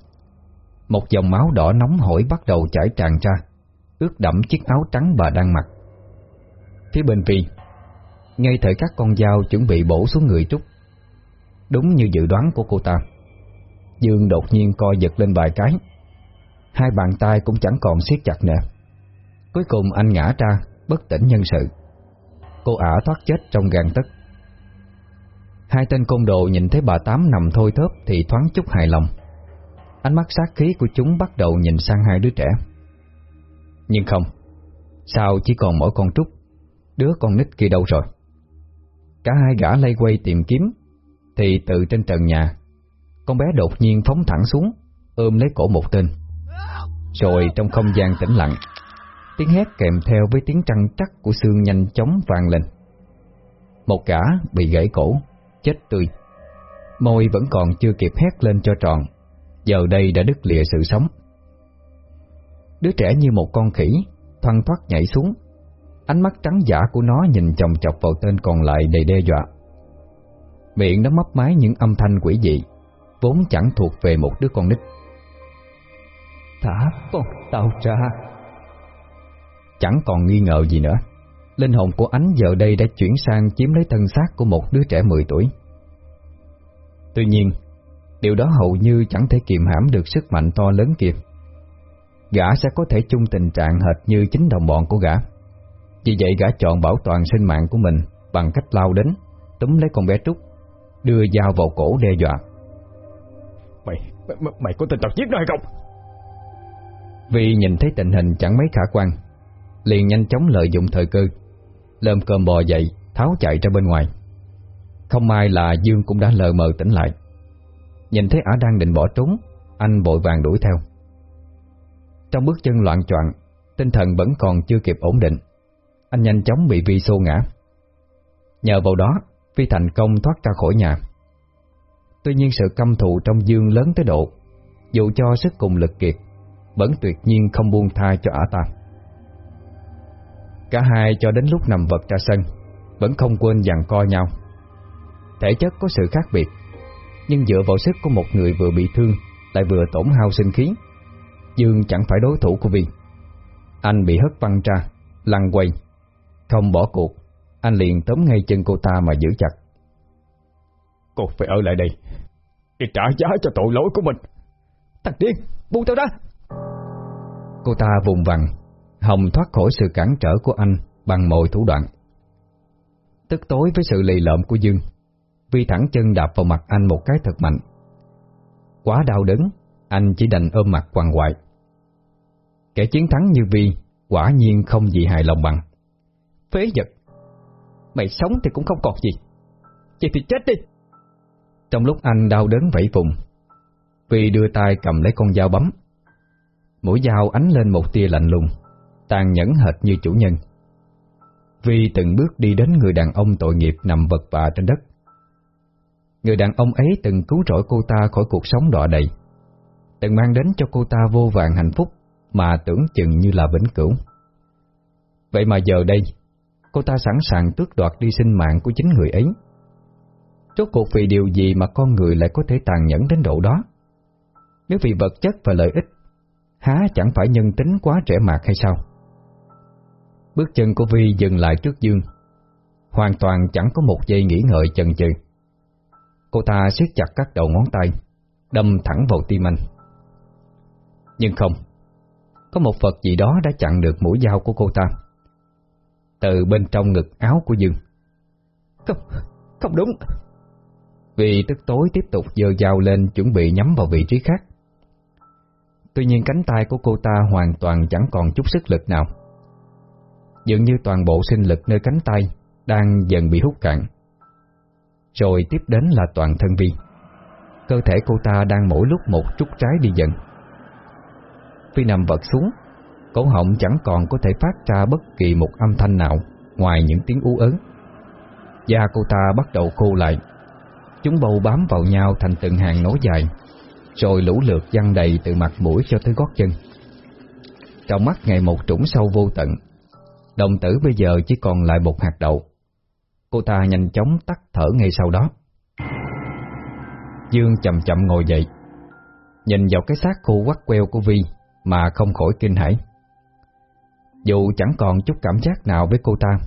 Một dòng máu đỏ nóng hổi bắt đầu chảy tràn ra, ướt đẫm chiếc áo trắng bà đang mặc. Phía bên Vi, Ngay thời các con dao chuẩn bị bổ xuống người Trúc Đúng như dự đoán của cô ta. Dương đột nhiên co giật lên vài cái. Hai bàn tay cũng chẳng còn siết chặt nữa Cuối cùng anh ngã ra, Bất tỉnh nhân sự. Cô ả thoát chết trong gan tất Hai tên côn đồ nhìn thấy bà Tám nằm thôi thớp Thì thoáng chút hài lòng. Ánh mắt sát khí của chúng bắt đầu nhìn sang hai đứa trẻ. Nhưng không, Sao chỉ còn mỗi con Trúc? Đứa con nít kia đâu rồi? Cả hai gã lây quay tìm kiếm thì từ trên trần nhà, Con bé đột nhiên phóng thẳng xuống, Ôm lấy cổ một tên. Rồi trong không gian tĩnh lặng, Tiếng hét kèm theo với tiếng trăng chắc của xương nhanh chóng vang lên. Một gã bị gãy cổ, Chết tươi. Môi vẫn còn chưa kịp hét lên cho tròn, Giờ đây đã đứt lìa sự sống. Đứa trẻ như một con khỉ Thoăn thoát nhảy xuống. Ánh mắt trắng giả của nó nhìn chồng chọc vào tên còn lại đầy đe dọa. Miệng nó mấp máy những âm thanh quỷ dị Vốn chẳng thuộc về một đứa con nít. Thả con tao ra. Chẳng còn nghi ngờ gì nữa. Linh hồn của ánh giờ đây đã chuyển sang chiếm lấy thân xác của một đứa trẻ 10 tuổi. Tuy nhiên Điều đó hầu như chẳng thể kiềm hãm được sức mạnh to lớn kia. Gã sẽ có thể chung tình trạng hệt như chính đồng bọn của gã. Vì vậy gã chọn bảo toàn sinh mạng của mình Bằng cách lao đến Túm lấy con bé Trúc Đưa dao vào cổ đe dọa. Mày, mày, mày có tin tao giết nó hay không? Vì nhìn thấy tình hình chẳng mấy khả quan Liền nhanh chóng lợi dụng thời cơ Lơm cơm bò dậy Tháo chạy ra bên ngoài. Không may là Dương cũng đã lờ mờ tỉnh lại. Nhìn thấy ả đang định bỏ trốn Anh vội vàng đuổi theo. Trong bước chân loạn choạng Tinh thần vẫn còn chưa kịp ổn định Anh nhanh chóng bị Vi xô ngã. Nhờ vào đó Phi thành công thoát ra khỏi nhà. Tuy nhiên sự căm thù trong Dương lớn tới độ, Dù cho sức cùng lực kiệt, Vẫn tuyệt nhiên không buông tha cho ả ta. Cả hai cho đến lúc nằm vật ra sân, Vẫn không quên dặn co nhau. Thể chất có sự khác biệt, Nhưng dựa vào sức của một người vừa bị thương, Lại vừa tổn hao sinh khí. Dương chẳng phải đối thủ của Vi Anh bị hất văng ra, Lăn quay, Không bỏ cuộc. Anh liền tóm ngay chân cô ta mà giữ chặt. Cô phải ở lại đây Để trả giá cho tội lỗi của mình. Thằng điên, buông tao ra. Cô ta vùng vằng Hồng thoát khỏi sự cản trở của anh Bằng mọi thủ đoạn. Tức tối với sự lì lợm của Dương Vi thẳng chân đạp vào mặt anh một cái thật mạnh. Quá đau đớn Anh chỉ đành ôm mặt quằn quại. Kẻ chiến thắng như Vi Quả nhiên không gì hài lòng bằng. Phế vật Mày sống thì cũng không còn gì. Vậy thì chết đi. Trong lúc anh đau đớn vẫy vùng vì đưa tay cầm lấy con dao bấm. Mũi dao ánh lên một tia lạnh lùng, Tàn nhẫn hệt như chủ nhân. Vi từng bước đi đến người đàn ông tội nghiệp nằm vật vạ trên đất. Người đàn ông ấy từng cứu rỗi cô ta khỏi cuộc sống đọa đầy, Từng mang đến cho cô ta vô vàng hạnh phúc Mà tưởng chừng như là vĩnh cửu. Vậy mà giờ đây Cô ta sẵn sàng tước đoạt đi sinh mạng của chính người ấy. Rốt cuộc vì điều gì mà con người lại có thể tàn nhẫn đến độ đó? Nếu vì vật chất và lợi ích, Há chẳng phải nhân tính quá trẻ mạc hay sao? Bước chân của Vi dừng lại trước Dương. Hoàn toàn chẳng có một giây nghỉ ngợi chần chừ. Cô ta siết chặt các đầu ngón tay, Đâm thẳng vào tim anh. Nhưng không, Có một vật gì đó đã chặn được mũi dao của cô ta. Từ bên trong ngực áo của Dương. Không, không đúng. Vì tức tối tiếp tục giơ dao lên Chuẩn bị nhắm vào vị trí khác. Tuy nhiên cánh tay của cô ta hoàn toàn chẳng còn chút sức lực nào. Dường như toàn bộ sinh lực nơi cánh tay Đang dần bị hút cạn. Rồi tiếp đến là toàn thân Vi. Cơ thể cô ta đang mỗi lúc một chút trái đi dần. Vi nằm vật xuống Cổ họng chẳng còn có thể phát ra bất kỳ một âm thanh nào Ngoài những tiếng ú ớn Da cô ta bắt đầu khô lại. Chúng bầu bám vào nhau thành từng hàng nối dài, Rồi lũ lượt văng đầy từ mặt mũi cho tới gót chân. Trong mắt ngày một trũng sâu vô tận, Đồng tử bây giờ chỉ còn lại một hạt đậu. Cô ta nhanh chóng tắt thở ngay sau đó. Dương chậm chậm ngồi dậy, Nhìn vào cái xác khô quắt queo của Vi Mà không khỏi kinh hãi. Dù chẳng còn chút cảm giác nào với cô ta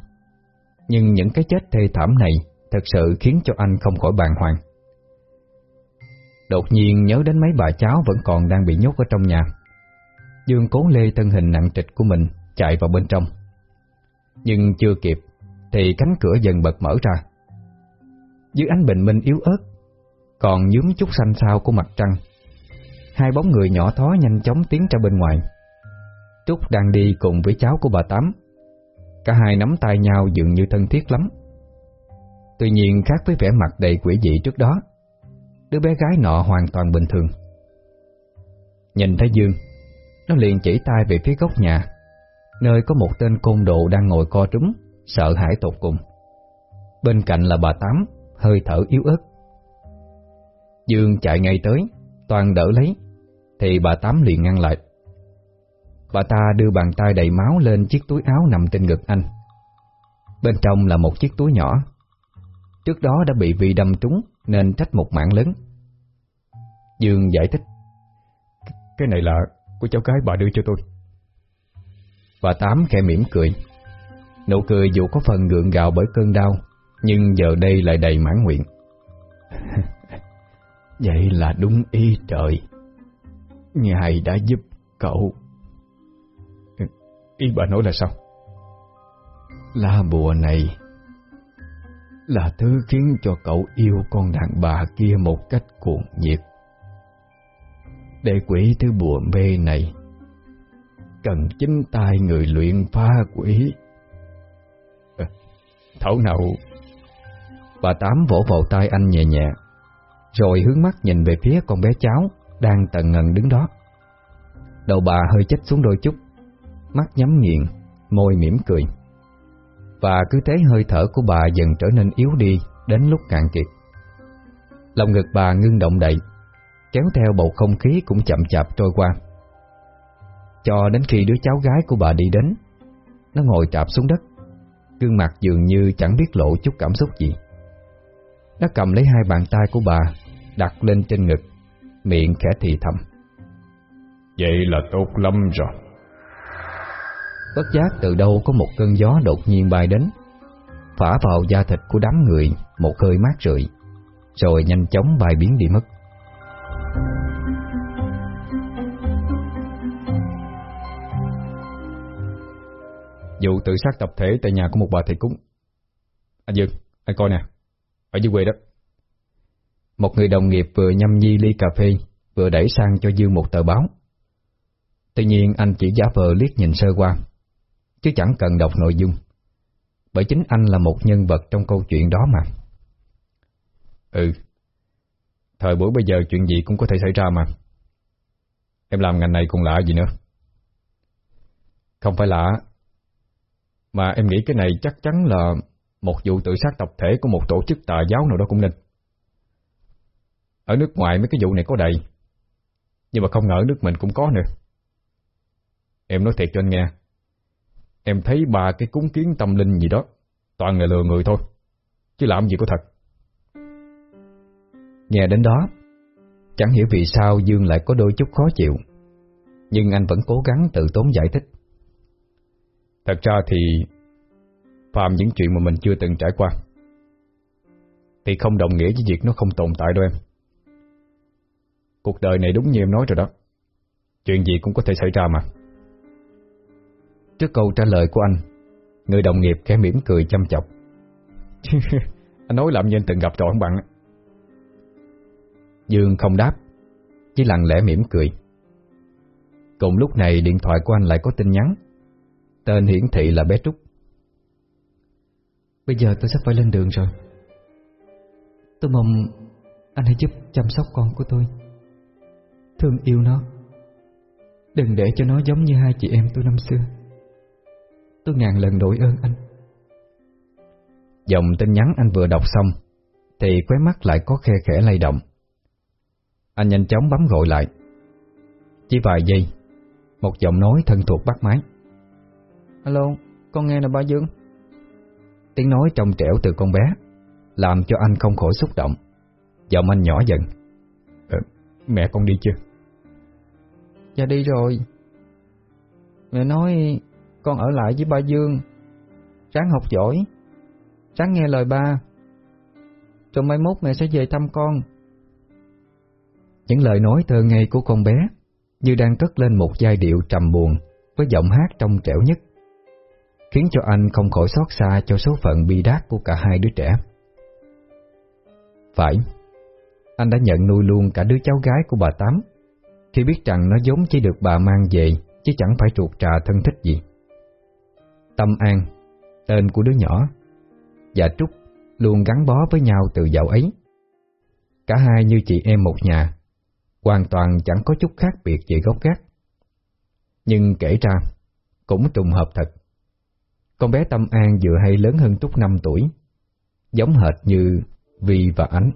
Nhưng những cái chết thê thảm này thật sự khiến cho anh không khỏi bàng hoàng. Đột nhiên nhớ đến mấy bà cháu vẫn còn đang bị nhốt ở trong nhà. Dương cố lê thân hình nặng trịch của mình chạy vào bên trong. Nhưng chưa kịp thì cánh cửa dần bật mở ra. Dưới ánh bình minh yếu ớt, còn nhướng chút xanh xao của mặt trăng, hai bóng người nhỏ thó nhanh chóng tiến ra bên ngoài. Trúc đang đi cùng với cháu của bà Tám. Cả hai nắm tay nhau dường như thân thiết lắm. Tuy nhiên khác với vẻ mặt đầy quỷ dị trước đó, đứa bé gái nọ hoàn toàn bình thường. Nhìn thấy Dương, nó liền chỉ tay về phía góc nhà, nơi có một tên côn đồ đang ngồi co trúng, sợ hãi tột cùng. Bên cạnh là bà Tám, hơi thở yếu ớt. Dương chạy ngay tới, toàn đỡ lấy, thì bà Tám liền ngăn lại. Bà ta đưa bàn tay đầy máu lên chiếc túi áo nằm trên ngực anh. Bên trong là một chiếc túi nhỏ. Trước đó đã bị vi đâm trúng nên trách một mạng lớn. Dương giải thích. Cái này là của cháu gái bà đưa cho tôi. Bà Tám khẽ mỉm cười. Nụ cười dù có phần gượng gạo bởi cơn đau, nhưng giờ đây lại đầy mãn nguyện. Vậy là đúng ý trời. Ngài đã giúp cậu. Ý bà nói là sao? La bùa này là thứ khiến cho cậu yêu con đàn bà kia một cách cuồng nhiệt. Để quỷ thứ bùa mê này cần chính tay người luyện phá quỷ. À, thảo nào... Bà Tám vỗ vào tay anh nhẹ nhẹ, rồi hướng mắt nhìn về phía con bé cháu đang tần ngần đứng đó. Đầu bà hơi chết xuống đôi chút, mắt nhắm nghiền, môi mỉm cười. Và cứ thế hơi thở của bà dần trở nên yếu đi đến lúc cạn kiệt. Lòng ngực bà ngưng động đậy, kéo theo bầu không khí cũng chậm chạp trôi qua. Cho đến khi đứa cháu gái của bà đi đến, nó ngồi trạp xuống đất, gương mặt dường như chẳng biết lộ chút cảm xúc gì. Nó cầm lấy hai bàn tay của bà, đặt lên trên ngực, miệng khẽ thì thầm. Vậy là tốt lắm rồi. Bất giác từ đâu có một cơn gió đột nhiên bay đến, phả vào da thịt của đám người một hơi mát rượi, rồi nhanh chóng bay biến đi mất. Vụ tự sát tập thể tại nhà của một bà thầy cúng. Anh Dương, anh coi nè, ở dưới quê đó. Một người đồng nghiệp vừa nhâm nhi ly cà phê, vừa đẩy sang cho Dương một tờ báo. Tuy nhiên anh chỉ giả vờ liếc nhìn sơ qua, chứ chẳng cần đọc nội dung, bởi chính anh là một nhân vật trong câu chuyện đó mà. Ừ, thời buổi bây giờ chuyện gì cũng có thể xảy ra mà. Em làm ngành này còn lạ gì nữa? Không phải lạ, mà em nghĩ cái này chắc chắn là một vụ tự sát tập thể của một tổ chức tà giáo nào đó cũng nên. Ở nước ngoài mấy cái vụ này có đầy, nhưng mà không ngờ nước mình cũng có nữa. Em nói thiệt cho anh nghe, em thấy ba cái cúng kiến tâm linh gì đó, toàn là lừa người thôi, chứ làm gì có thật. Nghe đến đó, chẳng hiểu vì sao Dương lại có đôi chút khó chịu, nhưng anh vẫn cố gắng tự tốn giải thích. Thật ra thì Phạm những chuyện mà mình chưa từng trải qua Thì không đồng nghĩa với việc nó không tồn tại đâu em Cuộc đời này đúng như em nói rồi đó Chuyện gì cũng có thể xảy ra mà Trước câu trả lời của anh. Người đồng nghiệp khẽ mỉm cười chăm chọc. Anh nói làm như anh từng gặp rồi bạn. Dương không đáp Chỉ lặng lẽ mỉm cười. Cùng lúc này điện thoại của anh lại có tin nhắn. Tên hiển thị là bé Trúc. Bây giờ tôi sắp phải lên đường rồi. Tôi mong anh hãy giúp chăm sóc con của tôi. Thương yêu nó. Đừng để cho nó giống như hai chị em tôi năm xưa Tôi ngàn lần đổi ơn anh. Dòng tin nhắn anh vừa đọc xong Thì khóe mắt lại có khe khẽ lay động. Anh nhanh chóng bấm gọi lại. Chỉ vài giây Một giọng nói thân thuộc bắt máy. Alo, con nghe nè ba Dương. Tiếng nói trong trẻo từ con bé Làm cho anh không khỏi xúc động. Giọng anh nhỏ dần. Ờ, Mẹ con đi chưa? Dạ đi rồi. Mẹ nói con ở lại với ba Dương. Ráng học giỏi. Sáng nghe lời ba. Rồi mai mốt mẹ sẽ về thăm con. Những lời nói thơ ngây của con bé Như đang cất lên một giai điệu trầm buồn Với giọng hát trong trẻo nhất, Khiến cho anh không khỏi xót xa Cho số phận bi đát của cả hai đứa trẻ. Phải, Anh đã nhận nuôi luôn cả đứa cháu gái của bà Tám, Khi biết rằng nó giống chỉ được bà mang về Chứ chẳng phải ruột trà thân thích gì. Tâm An, Tên của đứa nhỏ. Và Trúc luôn gắn bó với nhau từ dạo ấy. Cả hai như chị em một nhà, Hoàn toàn chẳng có chút khác biệt về gốc gác. Nhưng kể ra, Cũng trùng hợp thật. Con bé Tâm An vừa hay lớn hơn Trúc 5 tuổi, Giống hệt như Vi và Ánh.